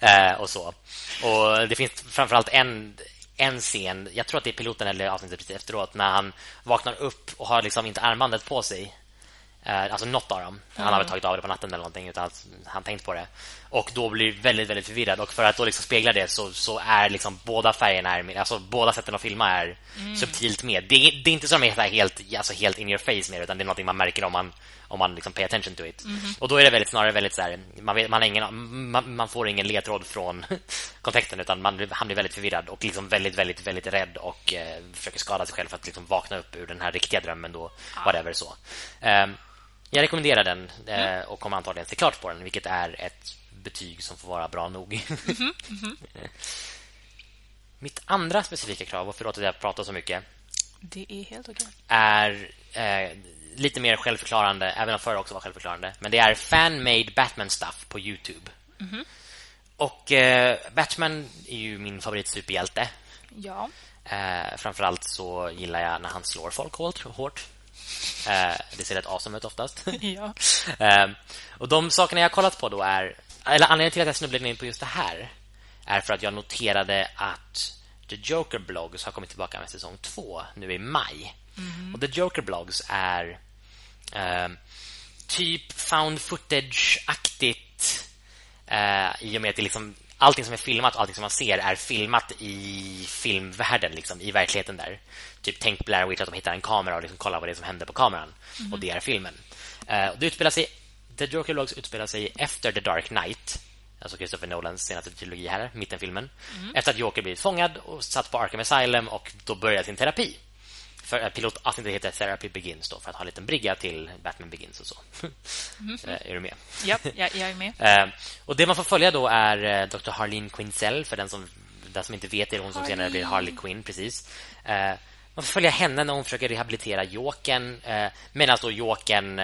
eh, och så. Och det finns framförallt en en scen, jag tror att det är piloten eller avsnittet precis efteråt när han vaknar upp och har liksom inte armbandet på sig. Eh, alltså något av dem. Han har väl tagit av det på natten eller någonting utan att han tänkt på det. Och då blir väldigt väldigt förvirrad och för att då liksom spegla det så så är liksom båda färgerna är alltså båda sätten att filma är mm. subtilt med. Det är, det är inte så de är helt alltså helt in your face med utan det är något man märker om man om man liksom pay attention to it. Mm. Och då är det väldigt snarare väldigt så här, man vet, man, ingen, man, man, får ingen ledtråd från kontexten utan man han blir väldigt förvirrad och liksom väldigt väldigt väldigt rädd och eh, försöker skada sig själv för att liksom vakna upp ur den här riktiga drömmen då ah. whatever så. Um, jag rekommenderar den eh, mm. och kommer antagligen se klart på den vilket är ett betyg som får vara bra nog. Mm -hmm. Mm -hmm. Mitt andra specifika krav, och förlåt att jag pratar så mycket Det är helt okej Är eh, lite mer självförklarande Även om förra också var självförklarande Men det är fan-made Batman-stuff på Youtube -hmm. Och eh, Batman är ju min favorit superhjälte Ja eh, Framförallt så gillar jag när han slår folk hårt, hårt. Eh, det ser rätt awesome ut oftast. ja. eh, och de sakerna jag har kollat på då är eller anledningen till att jag snubblade in på just det här är för att jag noterade att The Joker Blogs har kommit tillbaka med säsong två nu i maj. Mm. Och The Joker Blogs är eh, typ found footage-aktigt eh, i och med att det liksom allting som är filmat och allting som man ser är filmat i filmvärlden liksom i verkligheten där. Typ tänk Blair Witch att de hittar en kamera och liksom kollar vad det är som händer på kameran mm. och det är filmen. Eh, det utspelar sig The Joker Logs utspelar sig efter The Dark Knight Alltså Christopher Nolans senaste trilogi här, mittenfilmen mm. Efter att Joker blivit fångad och satt på Arkham Asylum Och då börjar sin terapi För eh, pilotavsnittet heter Therapy Begins då, För att ha en liten brigga till Batman Begins och så mm. Är du med? Ja, jag, jag är med uh, Och det man får följa då är Dr. Harleen Quinzel För den som, den som inte vet är hon som senare blir Harley Quinn, precis Man får följa henne när hon försöker rehabilitera Jokern Medan då Jokern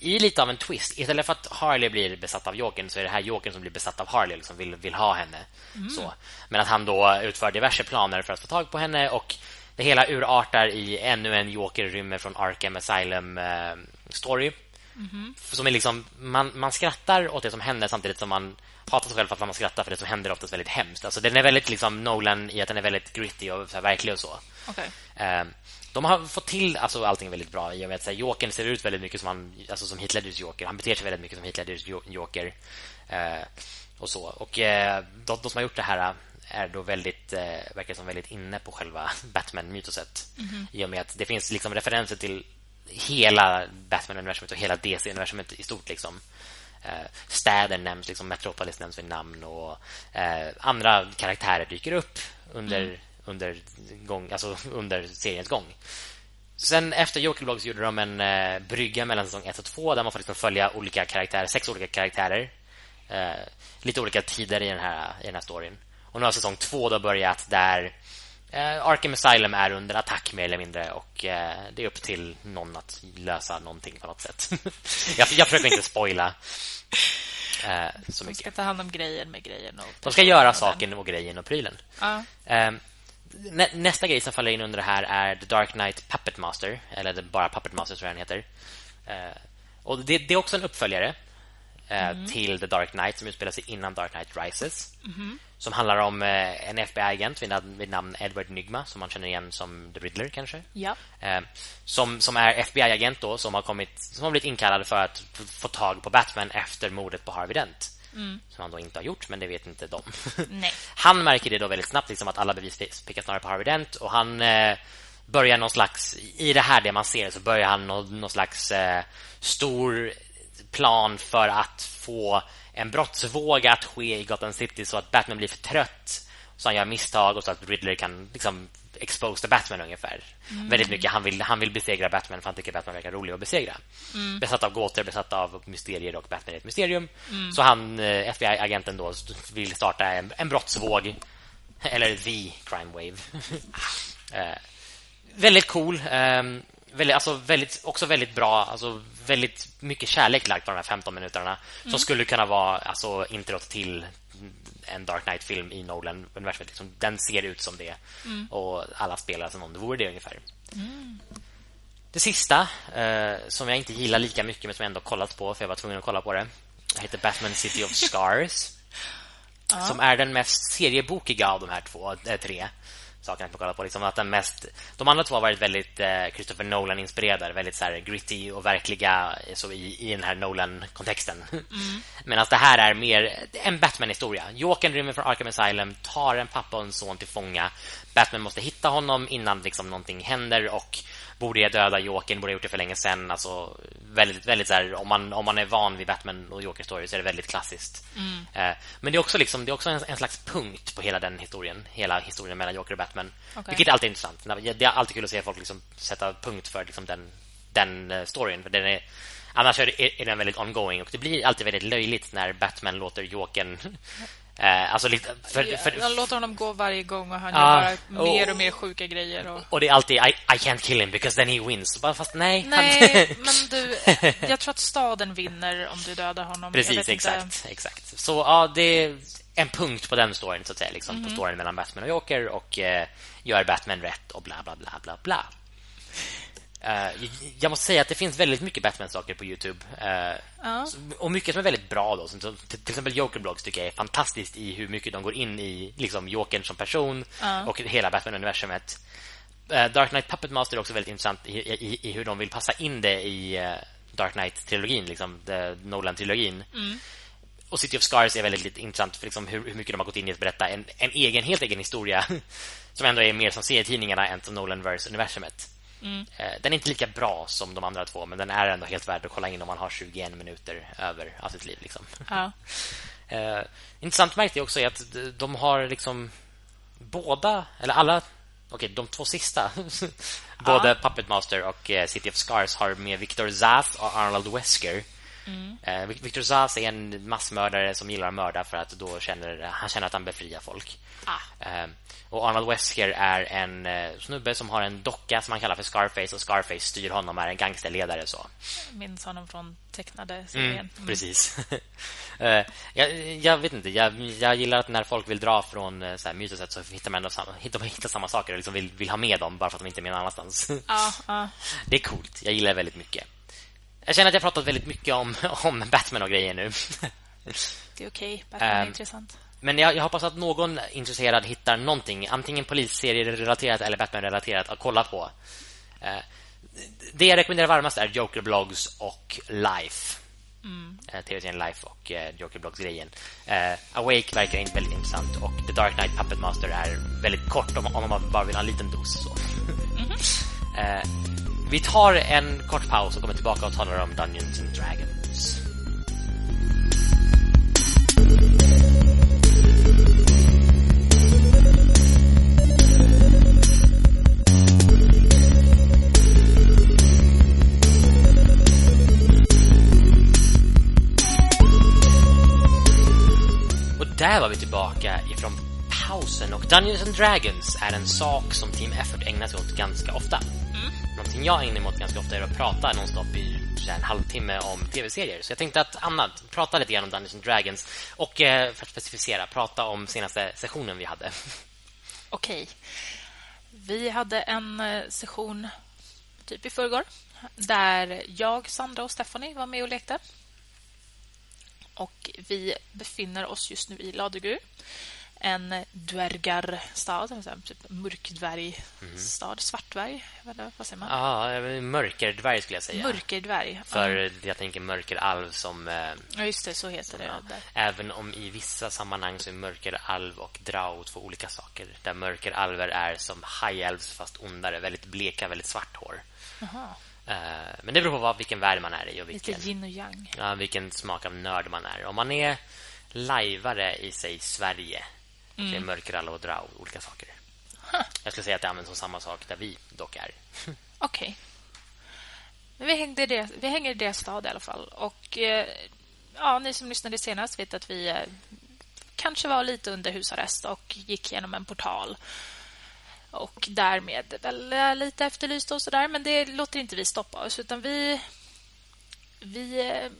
i lite av en twist. Istället för att Harley blir besatt av Jokern så är det här Jokern som blir besatt av Harley liksom vill vill ha henne. Mm. Så. Men att han då utför diverse planer för att få tag på henne och det hela urartar i ännu en Joker rymmer från Arkham Asylum eh, story. Mm. Som är liksom man man skrattar åt det som händer samtidigt som man hatar sig själv för att man skrattar för det som händer oftast väldigt hemskt. Alltså den är väldigt liksom Nolan i att den är väldigt gritty och så här, verklig och så. Okay. Eh, de har fått till alltså, allting väldigt bra. Jag vet, så här, Jokern ser ut väldigt mycket som, han, alltså, som Heath Ledgers Joker. Han beter sig väldigt mycket som Heath Ledgers Joker. Eh, och så. Och eh, de, de, som har gjort det här är då väldigt eh, verkar som väldigt inne på själva Batman-mytoset. Mm -hmm. I och med att det finns liksom referenser till hela Batman-universumet och hela DC-universumet i stort liksom. Eh, städer nämns, liksom Metropolis nämns vid namn och eh, andra karaktärer dyker upp under mm under, gång, alltså under seriens gång. Sen efter Jokerblogs gjorde de en eh, brygga mellan säsong 1 och 2 där man får liksom följa olika karaktärer, sex olika karaktärer. Eh, lite olika tider i den här i den här storyn. Och nu har säsong 2 då börjat där eh, Arkham Asylum är under attack mer eller mindre och eh, det är upp till någon att lösa någonting på något sätt. jag, jag försöker inte spoila eh, så mycket. De ska ta hand om grejen med grejen och De ska göra saken och grejen och prylen. Ja. Nä, nästa grej som faller in under det här är The Dark Knight Puppet Master eller bara Puppet Master jag den heter. Eh, och det, det, är också en uppföljare eh, mm. till The Dark Knight som utspelar sig innan Dark Knight Rises. Mm. Som handlar om eh, en FBI-agent vid, vid, namn Edward Nygma som man känner igen som The Riddler kanske. Ja. Eh, som, som är FBI-agent då som har kommit som har blivit inkallad för att få tag på Batman efter mordet på Harvey Dent. Mm. Som han då inte har gjort, men det vet inte de. han märker det då väldigt snabbt liksom att alla bevis pekar snarare på Harvey Dent och han eh, börjar någon slags i det här det man ser så börjar han någon, någon slags eh, stor plan för att få en brottsvåg att ske i Gotham City så att Batman blir för trött så han gör misstag och så att Riddler kan liksom expose the Batman ungefär. Mm. Väldigt mycket han vill han vill besegra Batman för han tycker Batman verkar rolig att besegra. Mm. Besatt av gåtor, besatt av mysterier och Batman är ett mysterium. Mm. Så han eh, FBI-agenten då vill starta en, en brottsvåg eller the crime wave. eh, väldigt cool. Eh, väldigt, alltså väldigt, också väldigt bra alltså väldigt mycket kärlek lagt på de här 15 minuterna mm. som skulle kunna vara alltså introt till en Dark Knight-film i Nolan-universumet. Liksom, den ser ut som det. Mm. Och alla spelar som om det vore det ungefär. Mm. Det sista, eh, som jag inte gillar lika mycket men som jag ändå kollat på för jag var tvungen att kolla på det. Det heter Batman City of Scars. ja. Som är den mest seriebokiga av de här två, äh, tre sakerna att kolla på liksom att den mest de andra två har varit väldigt eh, Christopher Nolan inspirerade, väldigt så här gritty och verkliga så i, i den här Nolan kontexten. Mm. Medan det här är mer en Batman historia. Jokern rymmer från Arkham Asylum, tar en pappa och en son till fånga. Batman måste hitta honom innan liksom någonting händer och borde jag döda Jokern, borde jag gjort det för länge sedan. Alltså väldigt väldigt så här, om man om man är van vid Batman och Joker story så är det väldigt klassiskt. Mm. Eh, men det är också liksom det är också en, en, slags punkt på hela den historien, hela historien mellan Joker och Batman. Okay. Vilket är alltid intressant. Det är alltid kul att se folk liksom sätta punkt för liksom den den uh, storyn för den är annars är, är den väldigt ongoing och det blir alltid väldigt löjligt när Batman låter Jokern Eh, alltså lite, för, för, jag låter honom gå varje gång och han ah, gör bara mer och, och mer sjuka grejer. Och, och det är alltid I, I can't kill him because then he wins. Bara, fast nej. Nej, men du, jag tror att staden vinner om du dödar honom. Precis, exakt, inte. exakt. Så ja, det är en punkt på den storyn så att säga, liksom, mm -hmm. på storyn mellan Batman och Joker och eh, gör Batman rätt och bla bla bla bla bla. Uh, jag måste säga att det finns väldigt mycket Batman-saker på Youtube. Uh, uh. Och mycket som är väldigt bra. Då. Som, till, exempel Joker-blogs tycker jag är fantastiskt i hur mycket de går in i liksom, Jokern som person och hela Batman-universumet. Dark Knight Puppet Master är också väldigt intressant i, i, i hur de vill passa in det i Dark Knight-trilogin, liksom, Nolan-trilogin. Mm. Och City of Scars är väldigt intressant för liksom hur, hur, mycket de har gått in i att berätta en, en egen, helt egen historia som ändå är mer som serietidningarna än som Nolan-verse-universumet. Mm. Den är inte lika bra som de andra två Men den är ändå helt värd att kolla in om man har 21 minuter över av sitt liv liksom. ja. uh, Intressant märkte jag också är att de har liksom Båda, eller alla Okej, de två sista Både ja. Puppet Master och uh, City of Scars Har med Victor Zath och Arnold Wesker Mm. Victor Zaz är en massmördare som gillar att mörda för att då känner han känner att han befriar folk. Ah. Och Arnold Wesker är en uh, snubbe som har en docka som han kallar för Scarface och Scarface styr honom är en gangsterledare så. Jag minns honom från tecknade serien. Mm, mm. Precis. jag, jag, vet inte, jag, jag, gillar att när folk vill dra från så här mytoset så hittar man ändå samma, hittar, hittar samma saker och liksom vill, vill ha med dem bara för att de inte är med någon annanstans. Ah, ah. Det är coolt. Jag gillar det väldigt mycket. Jag känner att jag pratat väldigt mycket om, om Batman och grejer nu. Det är okej. Okay. Batman är um, intressant. Men jag, jag, hoppas att någon intresserad hittar någonting, antingen polisserie-relaterat eller Batman-relaterat att kolla på. Uh, det jag rekommenderar varmast är Joker Blogs och Life. Mm. Uh, TV-serien Life och uh, Joker Blogs-grejen. Uh, Awake verkar inte väldigt intressant och The Dark Knight Puppet Master är väldigt kort om, om man bara vill ha en liten dos. Så. Mm -hmm. Vi tar en kort paus och kommer tillbaka och talar om Dungeons and Dragons. Där var vi tillbaka ifrån pausen och Dungeons and Dragons är en sak som Team Effort ägnar sig åt ganska ofta. Någonting jag ägnar mig åt ganska ofta är att prata nonstop i en halvtimme om tv-serier. Så jag tänkte att Anna, prata lite grann om Dungeons Dragons och eh, för att specificera, prata om senaste sessionen vi hade. Okej. Vi hade en eh, session typ i förrgår Där jag, Sandra och Stephanie var med och lekte. Och vi befinner oss just nu i Ladugård en dvärgarstad, typ mörkdvärgstad, mm. svartdvärg, vad, säger man? Ja, mörkerdvärg skulle jag säga. Mörkerdvärg. För mm. jag tänker mörkeralv som... Eh, ja, just det, så heter det. Ja, även om i vissa sammanhang så är mörkeralv och drau två olika saker. Där mörkeralver är som elves fast ondare, väldigt bleka, väldigt svart hår. Aha. Eh, men det beror på vad, vilken värld man är i och vilken, Lite yin och yang. Ja, vilken smak av nörd man är. Om man är lajvare i sig Sverige Mm. Det är mörkeralla och drau, olika saker. Huh. Jag skulle säga att det används som samma sak där vi dock är. Okej. Okay. Vi, hängde det, vi hänger i deras stad i alla fall. Och eh, ja, ni som lyssnade senast vet att vi eh, kanske var lite under husarrest och gick genom en portal. Och därmed väl eh, lite efterlyst och sådär. Men det låter inte vi stoppa oss. Utan vi, vi eh,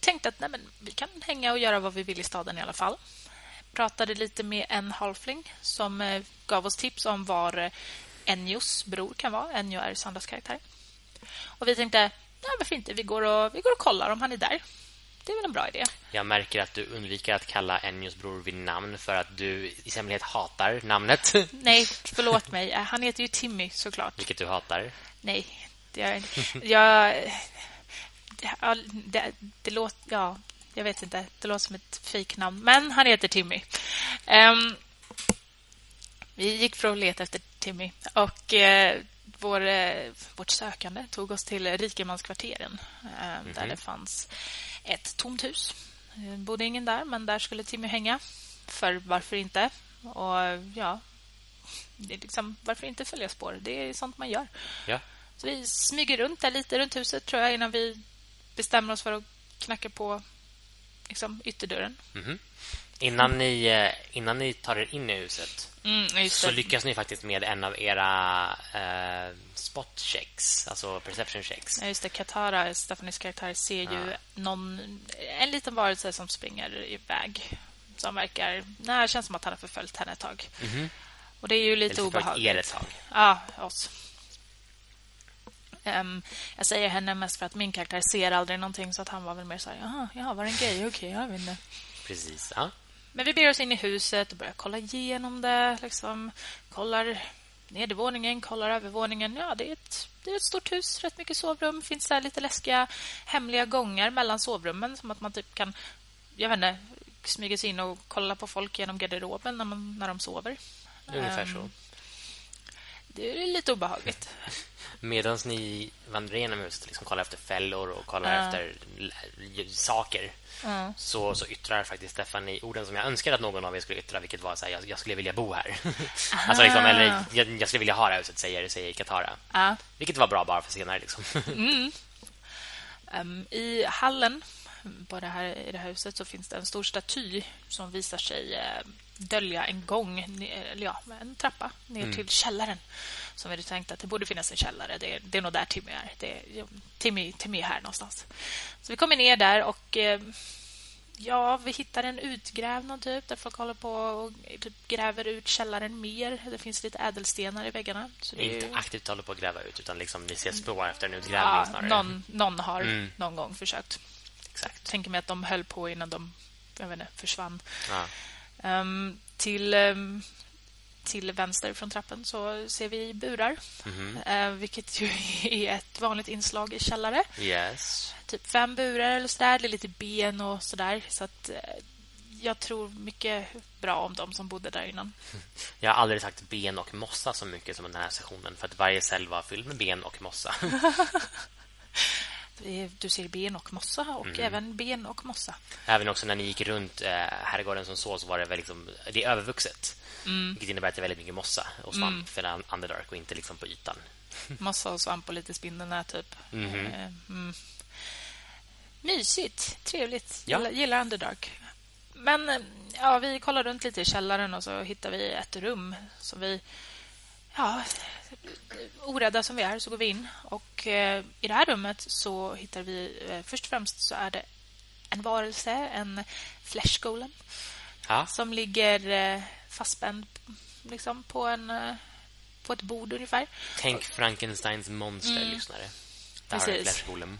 tänkte att nej, men, vi kan hänga och göra vad vi vill i staden i alla fall pratade lite med en halfling som eh, gav oss tips om var Enjos bror kan vara. Enjo är Sandras karaktär. Och vi tänkte, nej, varför inte? Vi går, och, vi går och kollar om han är där. Det är väl en bra idé. Jag märker att du undviker att kalla Enjos bror vid namn för att du i hemlighet hatar namnet. Nej, förlåt mig. Eh, han heter ju Timmy, såklart. Vilket du hatar. Nej, det är... Jag... Det, det, det låter... Ja, jag vet inte, det låter som ett fejknamn. Men han heter Timmy. Um, vi gick för att leta efter Timmy. Och uh, vår, uh, vårt sökande tog oss till rikemanskvarteren. Mm -hmm. Där det fanns ett tomt hus. Det bodde ingen där, men där skulle Timmy hänga. För varför inte? Och ja, det är liksom, varför inte följa spår? Det är sånt man gör. Ja. Så vi smyger runt där lite runt huset tror jag innan vi bestämmer oss för att knacka på liksom, ytterdörren. Mm -hmm. Innan, ni, eh, innan ni tar er in i huset mm, så lyckas ni faktiskt med en av era eh, spot checks, alltså perception checks. Ja, just det. Katara, Stefanis karaktär, ser ju ja. någon, en liten varelse som springer iväg. Som verkar... Nej, det känns som att han har förföljt henne ett tag. Mm -hmm. Och det är ju lite obehagligt. er ett tag. Ja, oss. Um, jag säger henne mest för att min karaktär ser aldrig någonting så att han var väl mer så här, jaha, jaha var det en grej? Okej, okay, jag vet inte. Precis, ja. Men vi ber oss in i huset och börjar kolla igenom det. Liksom, kollar nedervåningen, kollar övervåningen. Ja, det är, ett, det är ett stort hus, rätt mycket sovrum. Finns där lite läskiga hemliga gångar mellan sovrummen. Som att man typ kan, jag vet inte, smyga sig in och kolla på folk genom garderoben när, man, när de sover. Ungefär um, så. Det är lite obehagligt. Medan ni vandrar genom huset liksom kollar efter fällor och kollar uh. efter saker uh. så, så yttrar faktiskt Stefan i orden som jag önskar att någon av er skulle yttra vilket var så här, jag, jag skulle vilja bo här. alltså liksom, eller jag, jag, skulle vilja ha det här huset säger, säger Katara. Uh. Vilket var bra bara för senare liksom. mm. um, I hallen på det här, i det här huset så finns det en stor staty som visar sig eh, dölja en gång, eller ja, en trappa ner mm. till källaren. Som vi hade tänkt att det borde finnas en källare. Det är, det är nog där Timmy är. Det är Timmy, Timmy är här någonstans. Så vi kommer ner där och eh, ja, vi hittar en utgrävnad typ där folk håller på och typ gräver ut källaren mer. Det finns lite ädelstenar i väggarna. Så det är inte aktivt håller på att gräva ut utan liksom ni ser spår efter en utgrävning ja, snarare. Någon, någon har mm. någon gång försökt. Exakt. Tänker mig att de höll på innan de jag vet inte, försvann. Ja. Um, till, um, till vänster från trappen så ser vi burar. Mm -hmm. vilket ju är ett vanligt inslag i källare. Yes. Typ fem burar eller så där. Det är lite ben och så där. Så att uh, jag tror mycket bra om de som bodde där innan. Jag har aldrig sagt ben och mossa så mycket som den här sessionen för att varje cell var fylld med ben och mossa. Du ser ben och mossa och mm. även ben och mossa. Även också när ni gick runt eh, herrgården som så så var det väl liksom det är övervuxet. Mm. Vilket innebär att det är väldigt mycket mossa och svamp mm. för Underdark och inte liksom på ytan. Mossa och svamp och lite spindelnät typ. Mm. Mm. Mysigt, trevligt. Ja. Gillar, gillar Underdark. Men eh, ja, vi kollar runt lite i källaren och så hittar vi ett rum som vi ja, orädda som vi är så går vi in. Och eh, i det här rummet så hittar vi... Eh, först och främst så är det en varelse, en flesh golem. Ja. Som ligger eh, fastspänd liksom, på, en, på ett bord ungefär. Tänk Frankensteins monster, mm. lyssnare. Där har du Flesh Golem.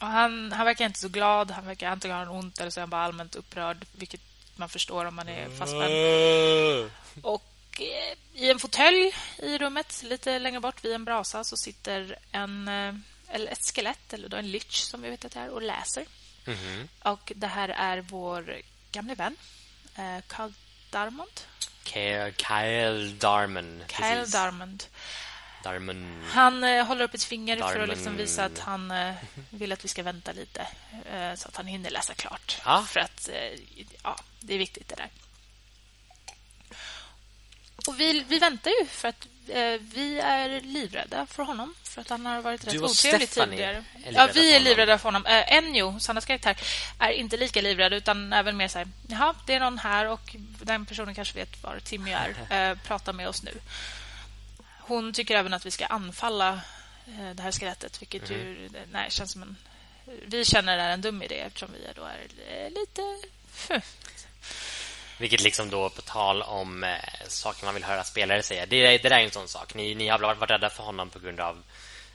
Och han, han verkar inte så glad. Han verkar antingen ha ont eller så är han bara allmänt upprörd. Vilket man förstår om man är fastspänd. Mm. Och i en fåtölj i rummet, lite längre bort vid en brasa, så sitter en, eh, eller ett skelett, eller då en lich som vi vet att det är, och läser. Mm -hmm. Och det här är vår gamle vän, eh, Carl Darmond. Kyle Darmond. Kyle Darmond. Darmon. Han eh, håller upp ett finger Darmon. för att liksom visa att han eh, vill att vi ska vänta lite eh, så att han hinner läsa klart. Ja. För att eh, ja, det är viktigt det där. Och vi, vi väntar ju för att eh, vi är livrädda för honom för att han har varit rätt otrevlig tidigare. Ja, vi är livrädda för honom. Eh, Enjo, Sannas karaktär, är inte lika livrädd utan även mer så här, jaha, det är någon här och den personen kanske vet var Timmy är. Eh, prata med oss nu. Hon tycker även att vi ska anfalla eh, det här skelettet, vilket mm. ju nej, känns som en... Vi känner det är en dum idé eftersom vi då är eh, lite... Vilket liksom då på tal om eh, saker man vill höra spelare säga. Det, det där är en sån sak. Ni, ni har varit, varit rädda för honom på grund av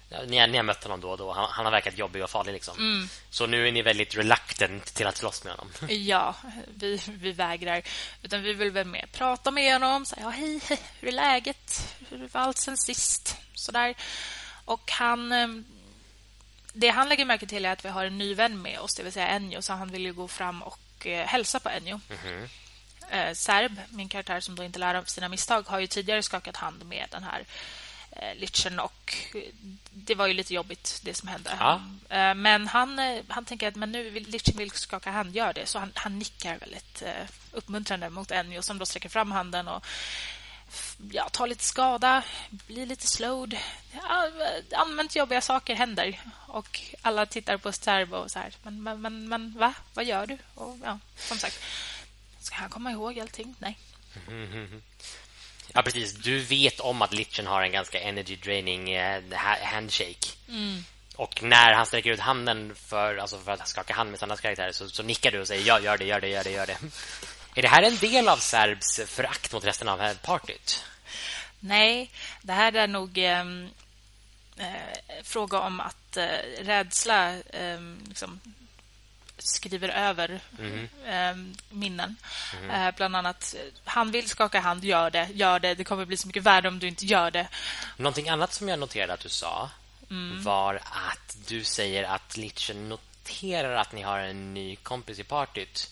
ni, ni har mött honom då och då. Han, han har verkat jobbig och farlig. Liksom. Mm. Så nu är ni väldigt reluctant till att slåss med honom. Ja, vi, vi vägrar. Utan vi vill väl mer prata med honom. Säga, ja, hej, hej, hur är läget? Hur var allt sen sist? Sådär. Och han... Ehm, det han lägger märke till är att vi har en ny vän med oss, det vill säga Enjo. Så han vill ju gå fram och eh, hälsa på Enjo. Mm -hmm. Eh, Serb, min karaktär som då inte lär av sina misstag, har ju tidigare skakat hand med den här eh, Litchen och det var ju lite jobbigt det som hände. Ja. Eh, men han, eh, han tänker att men nu vill Litchen vill skaka hand, gör det. Så han, han nickar väldigt eh, uppmuntrande mot Ennio som då sträcker fram handen och ja, tar lite skada, blir lite slowed. Allmänt jobbiga saker händer. Och alla tittar på Sterbo och så här. Men, men, men, men va? Vad gör du? Och, ja, som sagt, ska han komma ihåg allting? Nej. Ja, precis. Du vet om att Litchen har en ganska energy draining eh, handshake. Mm. Och när han sträcker ut handen för, alltså för att skaka hand med Sannas karaktär så, så nickar du och säger ja, gör det, gör det, gör det, gör det. Är det här en del av Serbs förakt mot resten av partyt? Nej, det här är nog ehm, eh, fråga om att eh, rädsla eh, liksom, skriver över mm. eh, minnen. Mm. Eh, bland annat, han vill skaka hand, gör det, gör det. Det kommer bli så mycket värre om du inte gör det. Någonting annat som jag noterade att du sa mm. var att du säger att Litchen noterar att ni har en ny kompis i partyt.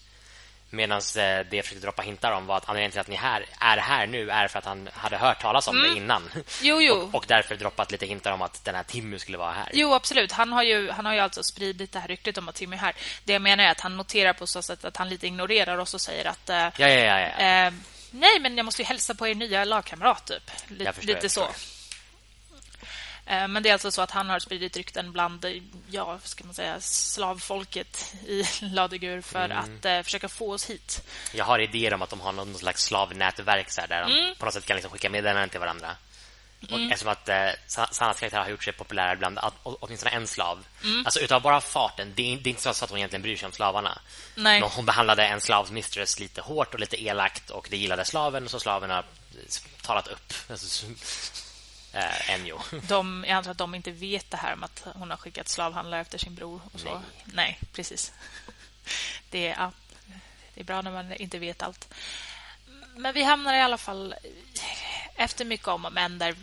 Medan eh, det jag försökte droppa hintar om var att anledningen till att ni här, är här nu är för att han hade hört talas om mm. det innan. Jo, jo. Och, och, därför droppat lite hintar om att den här Timmy skulle vara här. Jo, absolut. Han har ju, han har ju alltså spridit det här ryktet om att Timmy är här. Det jag menar är att han noterar på så sätt att han lite ignorerar oss och säger att... Eh, ja, ja, ja. ja. Eh, nej, men jag måste ju hälsa på er nya lagkamrat, typ. L lite så. Eh, men det är alltså så att han har spridit rykten bland ja, ska man säga, slavfolket i Ladegur för mm. att eh, försöka få oss hit. Jag har idéer om att de har någon slags slavnätverk så här, där mm. de på något sätt kan liksom skicka meddelanden till varandra. Mm. Och eftersom att eh, Sannas karaktär har gjort sig populär bland åtminstone en slav. Mm. Alltså utav bara farten, det är, det är inte så att hon egentligen bryr sig om slavarna. Nej. Men hon behandlade en slavs mistress lite hårt och lite elakt och det gillade slaven så slaven har talat upp. Alltså, eh, Enjo. De, jag antar att de inte vet det här om att hon har skickat slavhandlare efter sin bror. Och så. Nej. Nej, precis. Det är, ja, det är bra när man inte vet allt. Men vi hamnar i alla fall efter mycket om och men där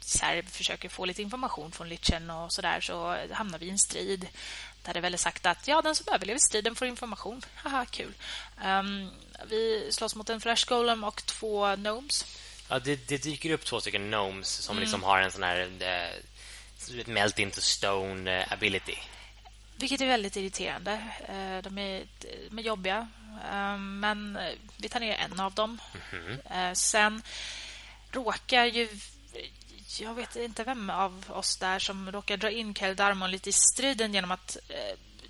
Serb försöker få lite information från Litchen och så där så hamnar vi i en strid där det är sagt att ja, den som överlever striden får information. Haha, kul. Um, vi slåss mot en Flash Golem och två Gnomes. Ja, det, det, dyker upp två stycken gnomes som mm. liksom har en sån här uh, melt into stone uh, ability. Vilket är väldigt irriterande. Uh, de, är, de är jobbiga. Ehm, men vi tar ner en av dem. Mm -hmm. sen råkar ju... Jag vet inte vem av oss där som råkar dra in Kel Darmon lite i striden genom att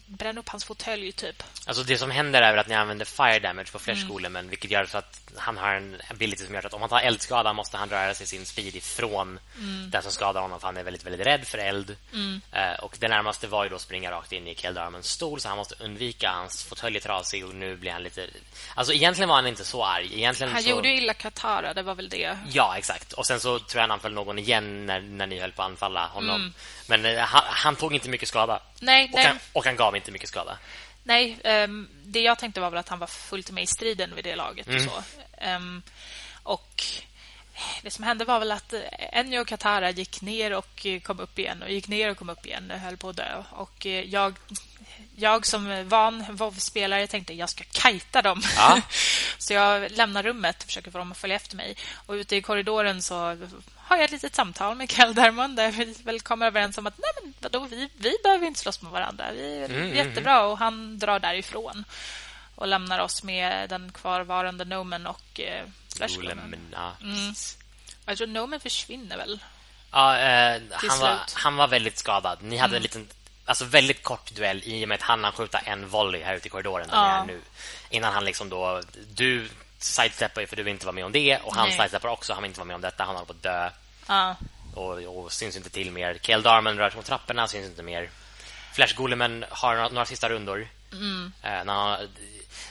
bränna upp hans fåtölj typ. Alltså det som händer är att ni använder fire damage på Flesh Golem mm. vilket gör så att han har en ability som gör att om han tar eldskada måste han röra sig sin speed ifrån mm. den som skadar honom för han är väldigt väldigt rädd för eld. Mm. Uh, och det närmaste var ju då springa rakt in i Keldarmens stol så han måste undvika hans fåtölj är trasig och nu blir han lite Alltså egentligen var han inte så arg. Egentligen han så... gjorde ju illa Katara, det var väl det. Ja, exakt. Och sen så tror jag han anföll någon igen när, när ni höll på att anfalla honom. Mm. Men uh, han, han, tog inte mycket skada. Nej, och nej. Han, och han gav inte mycket skada. Nej, um, det jag tänkte var väl att han var fullt med i striden vid det laget. Mm. Och, så. Um, och det som hände var väl att Ennio och Katara gick ner och kom upp igen och gick ner och kom upp igen och höll på att dö. Och eh, jag, jag som van WoW-spelare tänkte jag ska kajta dem. Ja. så jag lämnar rummet och försöker få dem att följa efter mig. Och ute i korridoren så har jag ett litet samtal med Kel Dermon där vi väl kommer överens om att nej men vadå, vi, vi behöver inte slåss med varandra. Vi är mm, mm jättebra och han drar därifrån och lämnar oss med den kvarvarande Nomen och eh. Mm. Jag tror Nomen försvinner väl. Ja, eh, han, var, han var väldigt skadad. Ni hade mm. en liten alltså väldigt kort duell i och med att han hann skjuta en volley här ute i korridoren ja. nu. Innan han liksom då du sidesteppar för du vill inte vara med om det och han sidesteppar också, han vill inte vara med om detta. Han håller på att dö. Ja. Och, och syns inte till mer. Kel Darman rör sig mot trapporna, syns inte mer. Flash Golemen har några, några sista rundor. Mm. Eh, när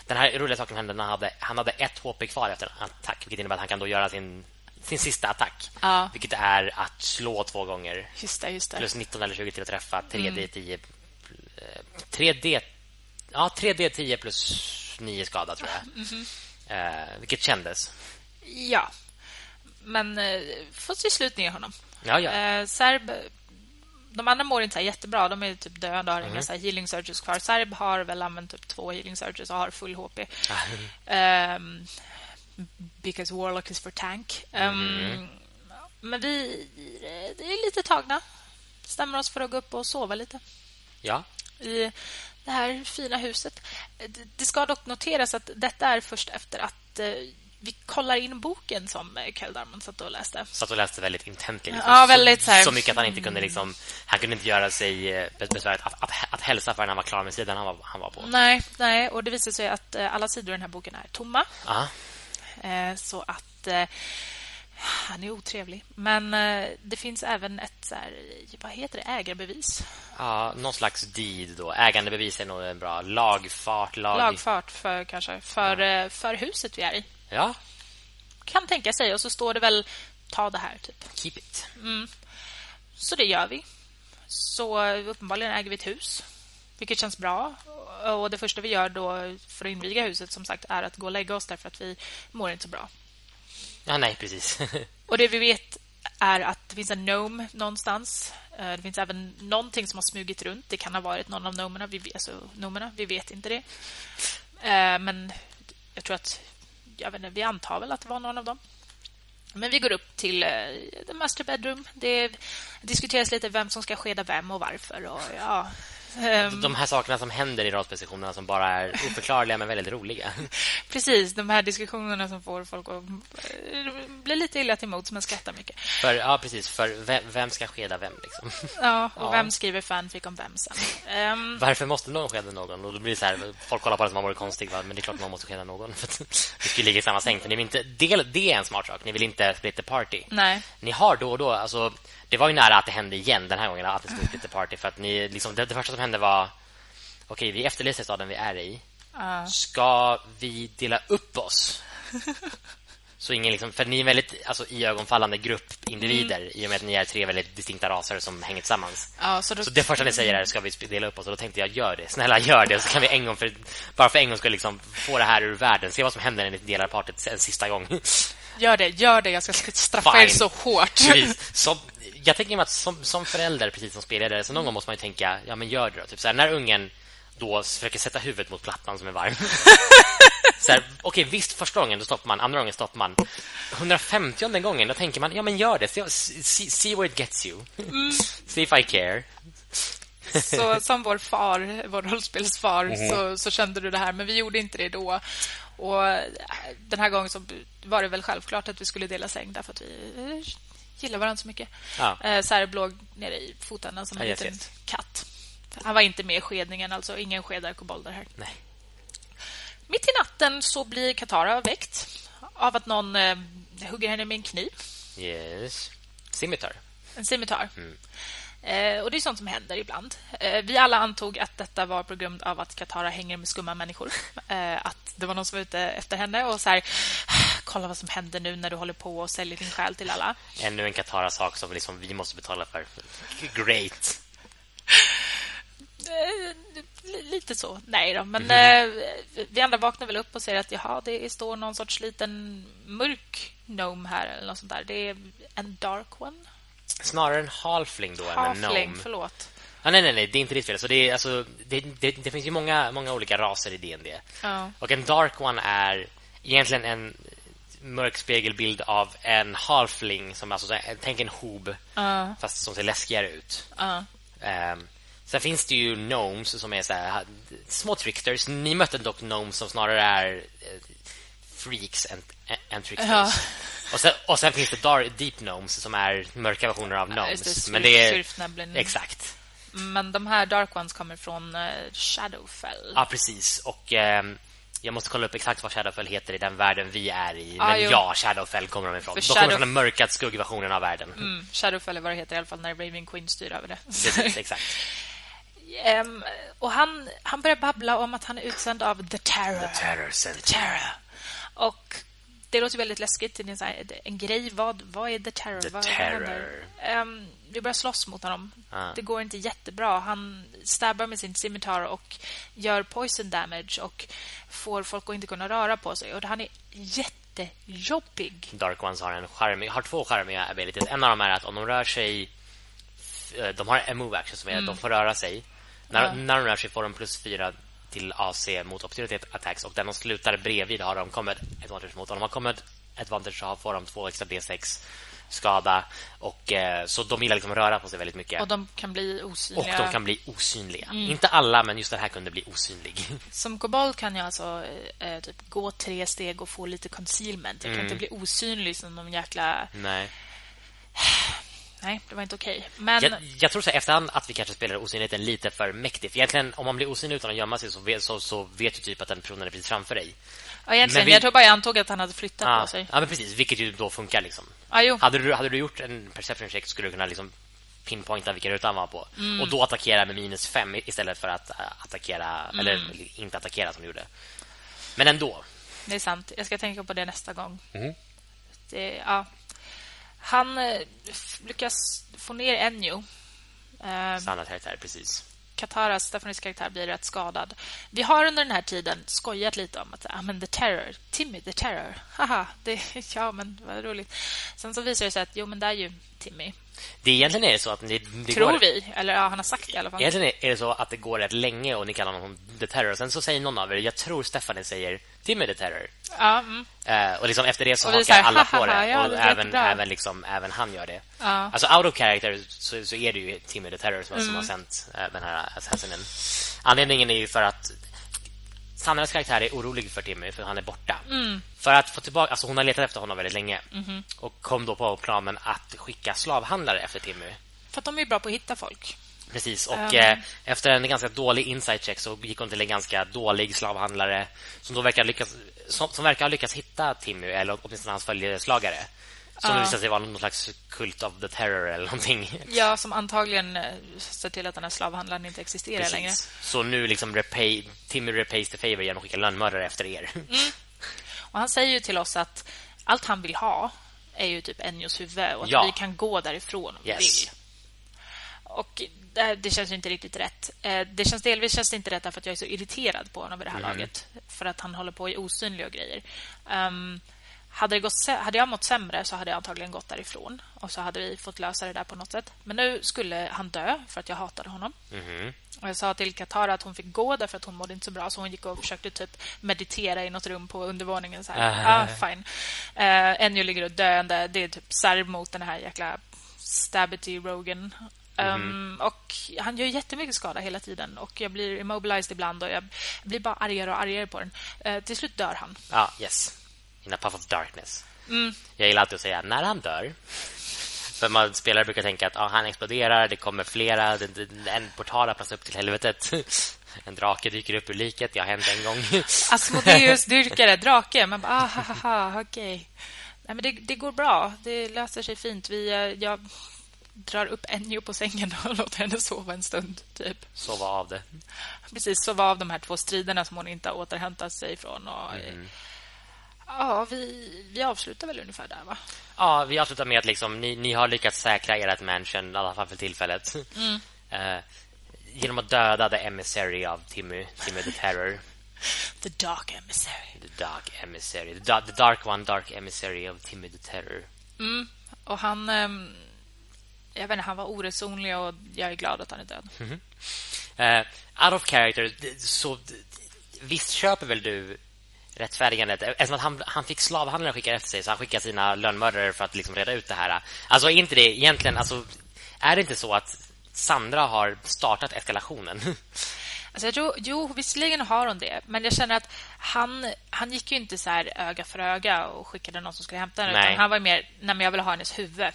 den här roliga saken hände när han hade, han hade ett HP kvar efter en attack, vilket innebär att han kan då göra sin sin sista attack. Ja. Vilket är att slå två gånger. Just det, just det. Plus 19 eller 20 till att träffa. 3D10 3D Ja, 3D10 plus 9 skada tror jag. Mm -hmm. Eh, vilket kändes. Ja. Men eh, får till slut ner honom. Ja, ja. Eh, Serb de andra mår inte jättebra. De är typ döda och har mm. inga så healing surges kvar. Serb har väl använt typ två healing surges och har full HP. um, because Warlock is for tank. Um, mm. Men vi det är lite tagna. Stämmer oss för att gå upp och sova lite. Ja. I det här fina huset. Det ska dock noteras att detta är först efter att eh, vi kollar in boken som Kel Darman satt och läste. Satt och läste väldigt intentligt. Liksom. Ja, väldigt så, så, mycket att han inte kunde liksom, han kunde inte göra sig eh, besväret att, att, att hälsa förrän han var klar med sidan han var, han var på. Nej, nej, och det visar sig att eh, alla sidor i den här boken är tomma. Aha. Eh, så att han är otrevlig. Men det finns även ett så här, vad heter det? Ägarbevis. Ja, någon slags deed då. Ägandebevis är nog en bra lagfart, lag... lagfart för kanske för ja. för huset vi är i. Ja. Kan tänka sig. Och så står det väl ta det här typ. Keep it. Mm. Så det gör vi. Så uppenbarligen äger vi ett hus. Vilket känns bra. Och det första vi gör då för att inviga huset som sagt är att gå och lägga oss därför att vi mår inte så bra. Ja, nej, precis. och det vi vet är att det finns en gnome någonstans. Eh, det finns även någonting som har smugit runt. Det kan ha varit någon av gnomerna. Vi, alltså, gnomerna. vi vet inte det. Eh, men jag tror att jag vet inte, vi antar väl att det var någon av dem. Men vi går upp till uh, the master bedroom. Det diskuteras lite vem som ska skeda vem och varför. Och, ja, de här sakerna som händer i rollspeciationerna som bara är oförklarliga men väldigt roliga. Precis, de här diskussionerna som får folk att eh, bli lite illa till mots men skrattar mycket. För, ja, precis. För vem, vem ska skeda vem? Liksom? Ja, och ja. vem skriver fanfic om vem sen? Um, Varför måste någon skeda någon? Och då blir det så här, folk kollar på det som om man vore konstig. Va? Men det är klart att man måste skeda någon. För vi skulle ligga i samma säng. För ni vill inte, det, det är en smart sak. Ni vill inte split the party. Nej. Ni har då och då... Alltså, det var ju nära att det hände igen den här gången att det skulle bli party för att ni liksom det, det första som hände var okej, okay, vi efterlyser staden vi är i. Uh. Ska vi dela upp oss? Så ingen liksom, för ni är en väldigt alltså, iögonfallande grupp individer mm. i och med att ni är tre väldigt distinkta raser som hänger tillsammans. Ja, så, då... så det första ni säger är ska vi dela upp oss och då tänkte jag gör det. Snälla gör det så kan vi en gång för bara för en gång ska liksom få det här ur världen. Se vad som händer när ni delar partyt en sista gång. Gör det, gör det. Jag ska straffa Fine. er så hårt. Som, jag tänker mig att som, som förälder, precis som spelledare, så någon gång måste man tänka, ja men gör det då. Typ så här, när ungen då försöker sätta huvudet mot plattan som är varm. så här, okej, okay, visst första gången då stoppar man, andra gången stoppar man. 150 gången då tänker man, ja men gör det. See, see, see where it gets you. Mm. see if I care. så som vår far, vår rollspelsfar, mm. så, så kände du det här, men vi gjorde inte det då. Och den här gången så var det väl självklart att vi skulle dela säng därför att vi gillar varandra så mycket. Ja. Eh, här låg nere i foten som en ja, liten katt. Han var inte med i skedningen, alltså ingen skedar kobolder här. Nej. Mitt i natten så blir Katara väckt av att någon eh, hugger henne med en kniv. Yes. Scimitar. En scimitar. Mm. Eh, och det är sånt som händer ibland. Eh, vi alla antog att detta var på grund av att Katara hänger med skumma människor. Eh, att det var någon som var ute efter henne och så här, kolla vad som händer nu när du håller på och säljer din själ till alla. Ännu en Katara-sak som liksom vi måste betala för. Great. Eh, lite så. Nej då, men mm. vi andra vaknar väl upp och ser att jaha, det står någon sorts liten mörk gnome här eller något sånt där. Det är en dark one. Snarare en halfling då halfling, än en gnome. förlåt. Ah, nej, nej, nej, det är inte ditt fel. Så det, är, alltså, det, det, det finns ju många, många olika raser i D&D. Ja. Och en dark one är egentligen en mörk spegelbild av en halfling som alltså tänk en hob uh. fast som ser läskigare ut. Uh. Um, sen finns det ju gnomes som är så här, små tricksters. Ni mötte dock gnomes som snarare är uh, freaks än, än tricksters. Och sen, och sen finns det dark, deep gnomes som är mörka versioner av gnomes. Det, men det är exakt. Men de här dark ones kommer från uh, Shadowfell. Ja, precis. Och um, jag måste kolla upp exakt vad Shadowfell heter i den världen vi är i. Ah, Men jo. ja, Shadowfell kommer de ifrån. För de kommer från den mörka skuggversionen av världen. Mm, Shadowfell är vad det heter i alla fall när Raven Queen styr över det. Precis, exakt. um, och han, han börjar babbla om att han är utsänd av The Terror. The Terror. The Terror. Och det låter väldigt läskigt. Det är en, en grej. Vad, vad är The Terror? The vad, Terror. Um, vi börjar slåss mot honom. Ah. Det går inte jättebra. Han stabbar med sin scimitar och gör poison damage och får folk att inte kunna röra på sig. Och han är jättejobbig. Dark Ones har, en charmig, har två charmiga abilities. En av dem är att om de rör sig... Eh, de har en move action som är mm. att de får röra sig. När, ja. när de rör sig får de plus fyra till AC mot opportunity attacks och den de slutar bredvid har de kommit advantage mot. Om de har kommit advantage så får de två extra D6 skada och eh, så de gillar liksom röra på sig väldigt mycket. Och de kan bli osynliga. Och de kan bli osynliga. Mm. Inte alla, men just den här kunde bli osynlig. Som kobold kan jag alltså eh, typ gå tre steg och få lite concealment. Jag kan mm. inte bli osynlig som de jäkla Nej. Nej, det var inte okej. Okay. Men... Jag, jag tror så här, efterhand att vi kanske spelar osynligheten lite för mäktigt. egentligen, om man blir osynlig utan att gömma sig så vet, så, så vet du typ att den personen är precis framför dig. Ja, egentligen. Vi... Jag tror bara jag antog att han hade flyttat ja, på sig. Ja, men precis. Vilket ju då funkar liksom. Ja, jo. Hade, du, hade du gjort en perception check skulle du kunna liksom pinpointa vilka rutor han var på. Mm. Och då attackera med minus fem istället för att uh, attackera, mm. eller inte attackera som du gjorde. Men ändå. Det är sant. Jag ska tänka på det nästa gång. Mm. Det, ja. Han eh, lyckas få ner Ennio. Eh, Sanna karaktär, precis. Kataras, Stefanis karaktär, blir rätt skadad. Vi har under den här tiden skojat lite om att ah, men The Terror, Timmy The Terror. Haha, det, ja, men vad roligt. Sen så visar det sig att jo, men det är ju Timmy. Det egentligen är det så att det, det Tror går... vi, eller ja, han har sagt det i alla fall. Egentligen är det så att det går rätt länge och ni kallar honom The Terror. Sen så säger någon av er, jag tror Stephanie säger Timmy The Terror. Ja. Mm. Uh, och liksom efter det så hakar alla på det. Ja, och det även, även, liksom, även han gör det. Ja. Alltså out of character så, så är det ju Timmy The Terror som, mm. som har sänt uh, den här assassinen. Anledningen är ju för att Sandras karaktär är orolig för Timmy för han är borta. Mm. För att få tillbaka alltså hon har letat efter honom väldigt länge mm. och kom då på planen att skicka slavhandlare efter Timmy. För att de är bra på att hitta folk. Precis, och um. efter en ganska dålig insight check så gick hon till en ganska dålig slavhandlare som då verkar lyckas som, som verkar ha lyckats hitta Timmy eller åtminstone hans följeslagare. Som uh. visade sig vara någon slags kult of the terror eller någonting. Ja, som antagligen eh, ser till att den här slavhandlaren inte existerar Precis. längre. Så nu liksom repay, Timmy repays the favor genom att skicka lönnmördare efter er. Mm. Och han säger ju till oss att allt han vill ha är ju typ Ennios huvud och att ja. vi kan gå därifrån om yes. vi vill. Och det, det känns inte riktigt rätt. Eh, det känns delvis känns det inte rätt för att jag är så irriterad på honom vid det här mm. laget för att han håller på i osynliga grejer. Um, hade, det gått, hade jag mått sämre så hade jag antagligen gått därifrån och så hade vi fått lösa det där på något sätt. Men nu skulle han dö för att jag hatade honom. Mm. Och jag sa till Katara att hon fick gå därför att hon mådde inte så bra så hon gick och försökte typ meditera i något rum på undervåningen så här. Uh. Ah, fine. Uh, Ennio ligger och döende. Det är typ serv mot den här jäkla Stabity Rogan. Mm. Um, och han gör jättemycket skada hela tiden och jag blir immobilized ibland och jag blir bara argare och argare på den. Uh, till slut dör han. Ja, yes in a puff of darkness. Mm. Jag gillar alltid att säga när han dör För man spelare brukar tänka att ah, han exploderar, det kommer flera, en portal öppnas upp till helvetet. En drake dyker upp ur liket, har hänt en gång. Asmodeus dyrkare, drake. Man bara, ah, ha, ha, okej. Okay. Nej, men det, det, går bra. Det löser sig fint. Vi, eh, jag drar upp Enjo på sängen och låter henne sova en stund. Typ. Sova av det. Precis, sova av de här två striderna som hon inte har återhämtat sig ifrån. Och, mm. Ja, vi, vi avslutar väl ungefär där, va? Ja, vi avslutar med att liksom, ni, ni har lyckats säkra ert mansion, i alla fall för tillfället. Mm. Uh, genom att döda the emissary av Timmy, Timmy the Terror. The Dark Emissary. The Dark Emissary. The, da the Dark One, Dark Emissary of Timmy the Terror. Mm. Och han... Um, jag vet inte, han var oresonlig och jag är glad att han är död. Mm -hmm. uh, out of character, så visst köper väl du rättfärdigandet eftersom att han, han fick slavhandlare skicka efter sig så han skickade sina lönnmördare för att liksom reda ut det här. Alltså är inte det egentligen alltså är det inte så att Sandra har startat eskalationen? Alltså tror, jo, visserligen har hon det. Men jag känner att han, han gick ju inte så öga för öga och skickade någon som skulle hämta henne. Utan han var mer, nej men jag vill ha hennes huvud.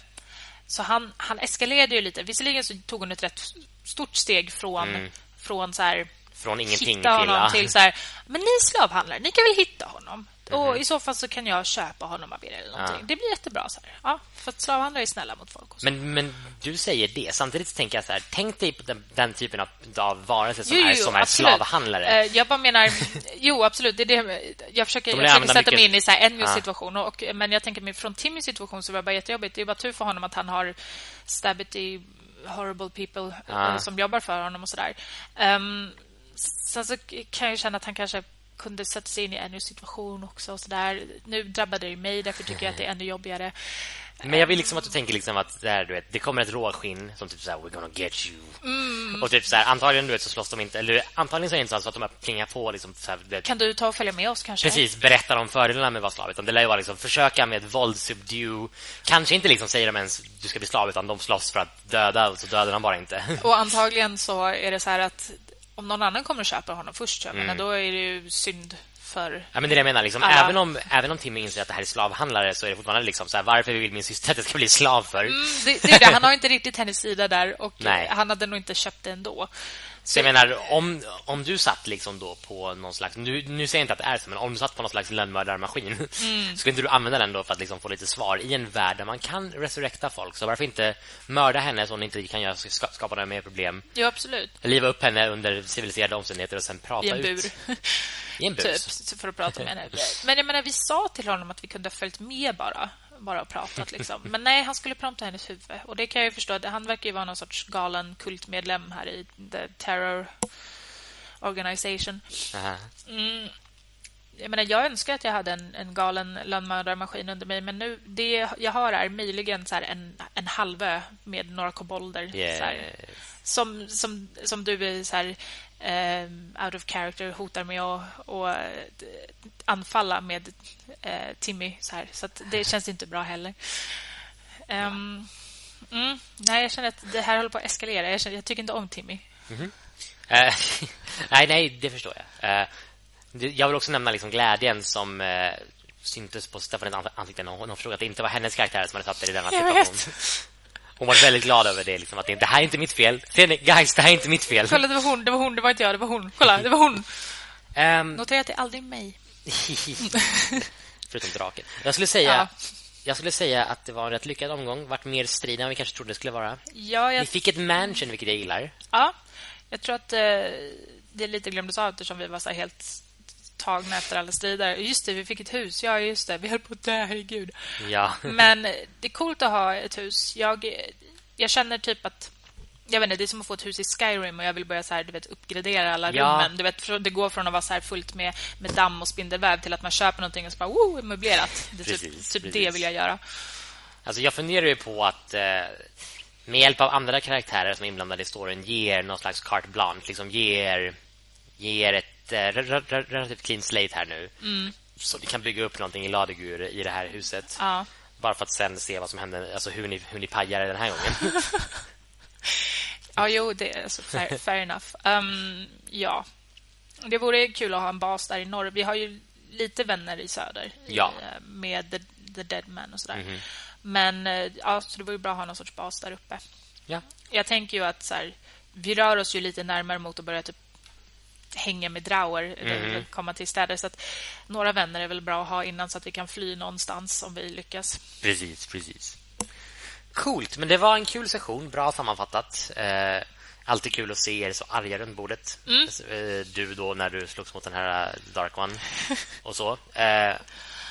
Så han, han eskalerade ju lite. Visserligen så tog hon ett rätt stort steg från, mm. från så här, från ingenting hitta honom till, till så här, men ni slavhandlare, ni kan väl hitta honom? Mm. Och i så fall så kan jag köpa honom av er eller någonting. Ja. Det blir jättebra så här. Ja, för att slavhandlare är snälla mot folk. Men, men du säger det. Samtidigt tänker jag så här, tänk dig på den, den typen av, av varelser som, jo, är, som är slavhandlare. Uh, jag bara menar, jo absolut. Det är det, jag försöker, jag försöker sätta mycket... mig in i så här Ennios ja. situation. Och, men jag tänker mig från Timmys situation så var det bara jättejobbigt. Det är bara tur för honom att han har Stabity horrible people ja. uh, som jobbar för honom och sådär. Um, sen så kan jag känna att han kanske kunde sätta sig in i ännu situation också. Och så där. Nu drabbade det mig, därför tycker jag att det är ännu jobbigare. Men jag vill liksom att du tänker liksom att det, här, du vet, det kommer ett råskinn som typ så här, we're gonna get you. Mm. Och typ så här, antagligen du vet, så slåss de inte eller antagligen så är det inte så att de plingar på liksom så här, vet, Kan du ta och följa med oss kanske? Precis, berätta om fördelarna med att vara slav utan det lär ju vara liksom försöka med våld subdue. Kanske inte liksom säger de ens du ska bli slav utan de slåss för att döda och så dödar de bara inte. Och antagligen så är det så här att om någon annan kommer att köpa honom först, mm. men då är det ju synd för Ja men det jag menar liksom även om även om Timmy inser att det här är slavhandlare så är det fortfarande liksom så här, varför vill min syster att jag ska bli slav för? Mm, det, det, är det han har inte riktigt hennes sida där och Nej. han hade nog inte köpt det ändå. Så jag menar, om, om du satt liksom då på någon slags... Nu, nu säger jag inte att det är så, men om du satt på någon slags lönnmördarmaskin mm. skulle inte du använda den då för att liksom få lite svar i en värld där man kan resurrekta folk? Så varför inte mörda henne så hon inte kan göra, skapa några mer problem? Jo, absolut. Liva upp henne under civiliserade omständigheter och sen prata ut. I en bur. Ut. I en bur. Typ, för att prata med henne. Men jag menar, vi sa till honom att vi kunde ha följt med bara bara pratat. Liksom. Men nej, han skulle prompta hennes huvud. Och det kan jag ju förstå. Han verkar ju vara någon sorts galen kultmedlem här i The Terror Organization. Mm. Jag, menar, jag önskar att jag hade en, en galen lönnmördarmaskin under mig men nu, det jag har är möjligen så en, en halvö med några kobolder. Yes. som, som, som du är så här, eh, out of character hotar med att och, anfalla med eh, Timmy. Så, här. så det känns inte bra heller. Um, mm, nej, jag känner att det här håller på att eskalera. Jag, känner, jag tycker inte om Timmy. Mm -hmm. uh, nej, nej, det förstår jag. Uh, det, jag vill också nämna liksom glädjen som uh, syntes på Stefanis ansikte när hon förstod att det inte var hennes karaktär som hade satt det i denna situation. Hon var väldigt glad över det liksom, att det, det här är inte mitt fel. Guys, det här är inte mitt fel. Kolla, det var hon, det var hon, det var inte jag, det var hon. Kolla, det var hon. Um, Notera att det är aldrig mig. Förutom draken. Jag skulle säga ja. Jag skulle säga att det var en rätt lyckad omgång. Vart mer strid än vi kanske trodde det skulle vara. Ja, jag... Ni fick ett mansion, vilket jag gillar. Ja, jag tror att eh, det lite glömdes av eftersom vi var så helt tagna efter alla strider. Just det, vi fick ett hus. Ja, just det. Vi höll på att dö, herregud. Ja. Men det är coolt att ha ett hus. Jag, jag känner typ att jag vet inte, det är som att få ett hus i Skyrim och jag vill börja så här, du vet, uppgradera alla ja. rummen. Du vet, det går från att vara så här fullt med, med damm och spindelväv till att man köper någonting och så bara, wow, möblerat. Det är typ, precis, typ precis. det vill jag göra. Alltså jag funderar ju på att eh, med hjälp av andra karaktärer som är inblandade i storyn ger någon slags carte blanche, liksom ger, ger ett eh, relativt clean slate här nu. Mm. Så vi kan bygga upp någonting i Ladegur i det här huset. Ja. Bara för att sen se vad som händer, alltså hur ni, hur ni pajar den här gången. Ja, jo, det är alltså fair, fair enough. Um, ja, det vore kul att ha en bas där i norr. Vi har ju lite vänner i söder ja. i, eh, med the, the Dead Man och sådär. Mm -hmm. Men eh, ja, så det ju bra att ha någon sorts bas där uppe. Ja. Jag tänker ju att så här, vi rör oss ju lite närmare mot att börja typ hänga med Drauer mm. komma till städer. Så att några vänner är väl bra att ha innan så att vi kan fly någonstans om vi lyckas. Precis, precis. Coolt, men det var en kul session. Bra sammanfattat. Eh, alltid kul att se er så arga runt bordet. Mm. Eh, du då när du slogs mot den här eh, Dark One och så. Eh,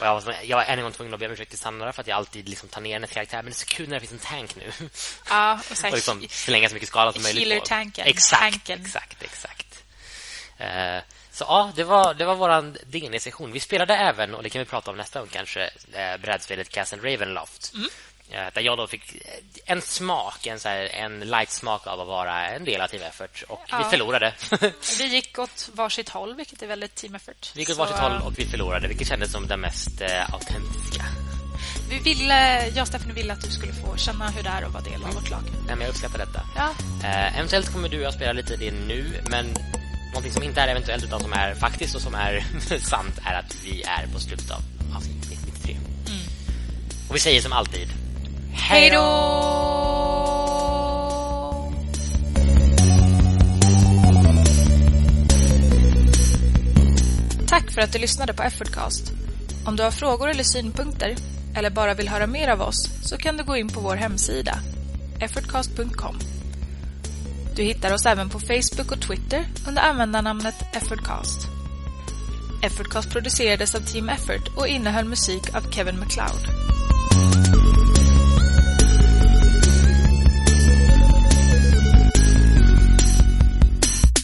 och jag, var, jag var än en gång tvungen att be om ursäkt till Sandra för att jag alltid liksom tar ner hennes karaktär. Men det är så kul när det finns en tank nu. Ja, och, och liksom förlänga så mycket skala som möjligt. Healer-tanken. Exakt, exakt, exakt. Uh, så ja, det var, det var vår DN-session. Vi spelade även, och det kan vi prata om nästa gång kanske, eh, brädspelet Castle Ravenloft. Mm. Eh, där jag då fick en smak, en, så här, en light smak av att vara en del av Team Effort. Och ja. vi förlorade. vi gick åt varsitt håll, vilket är väldigt Team Effort. Vi gick åt så... varsitt håll och vi förlorade, vilket kändes som det mest eh, autentiska. Vi ville, jag och Stephanie ville att du skulle få känna hur det är att vara del av vårt lag. Ja, men jag uppskattar detta. Ja. Eh, eventuellt kommer du jag spela lite det nu, men någonting som inte är eventuellt utan som är faktiskt och som är sant är att vi är på slutet av avsnitt 93. Mm. Och vi säger som alltid Hej då! Tack för att du lyssnade på Effortcast. Om du har frågor eller synpunkter eller bara vill höra mer av oss så kan du gå in på vår hemsida effortcast.com. Du hittar oss även på Facebook och Twitter under användarnamnet Effortcast. Effortcast producerades av Team Effort och innehöll musik av Kevin MacLeod.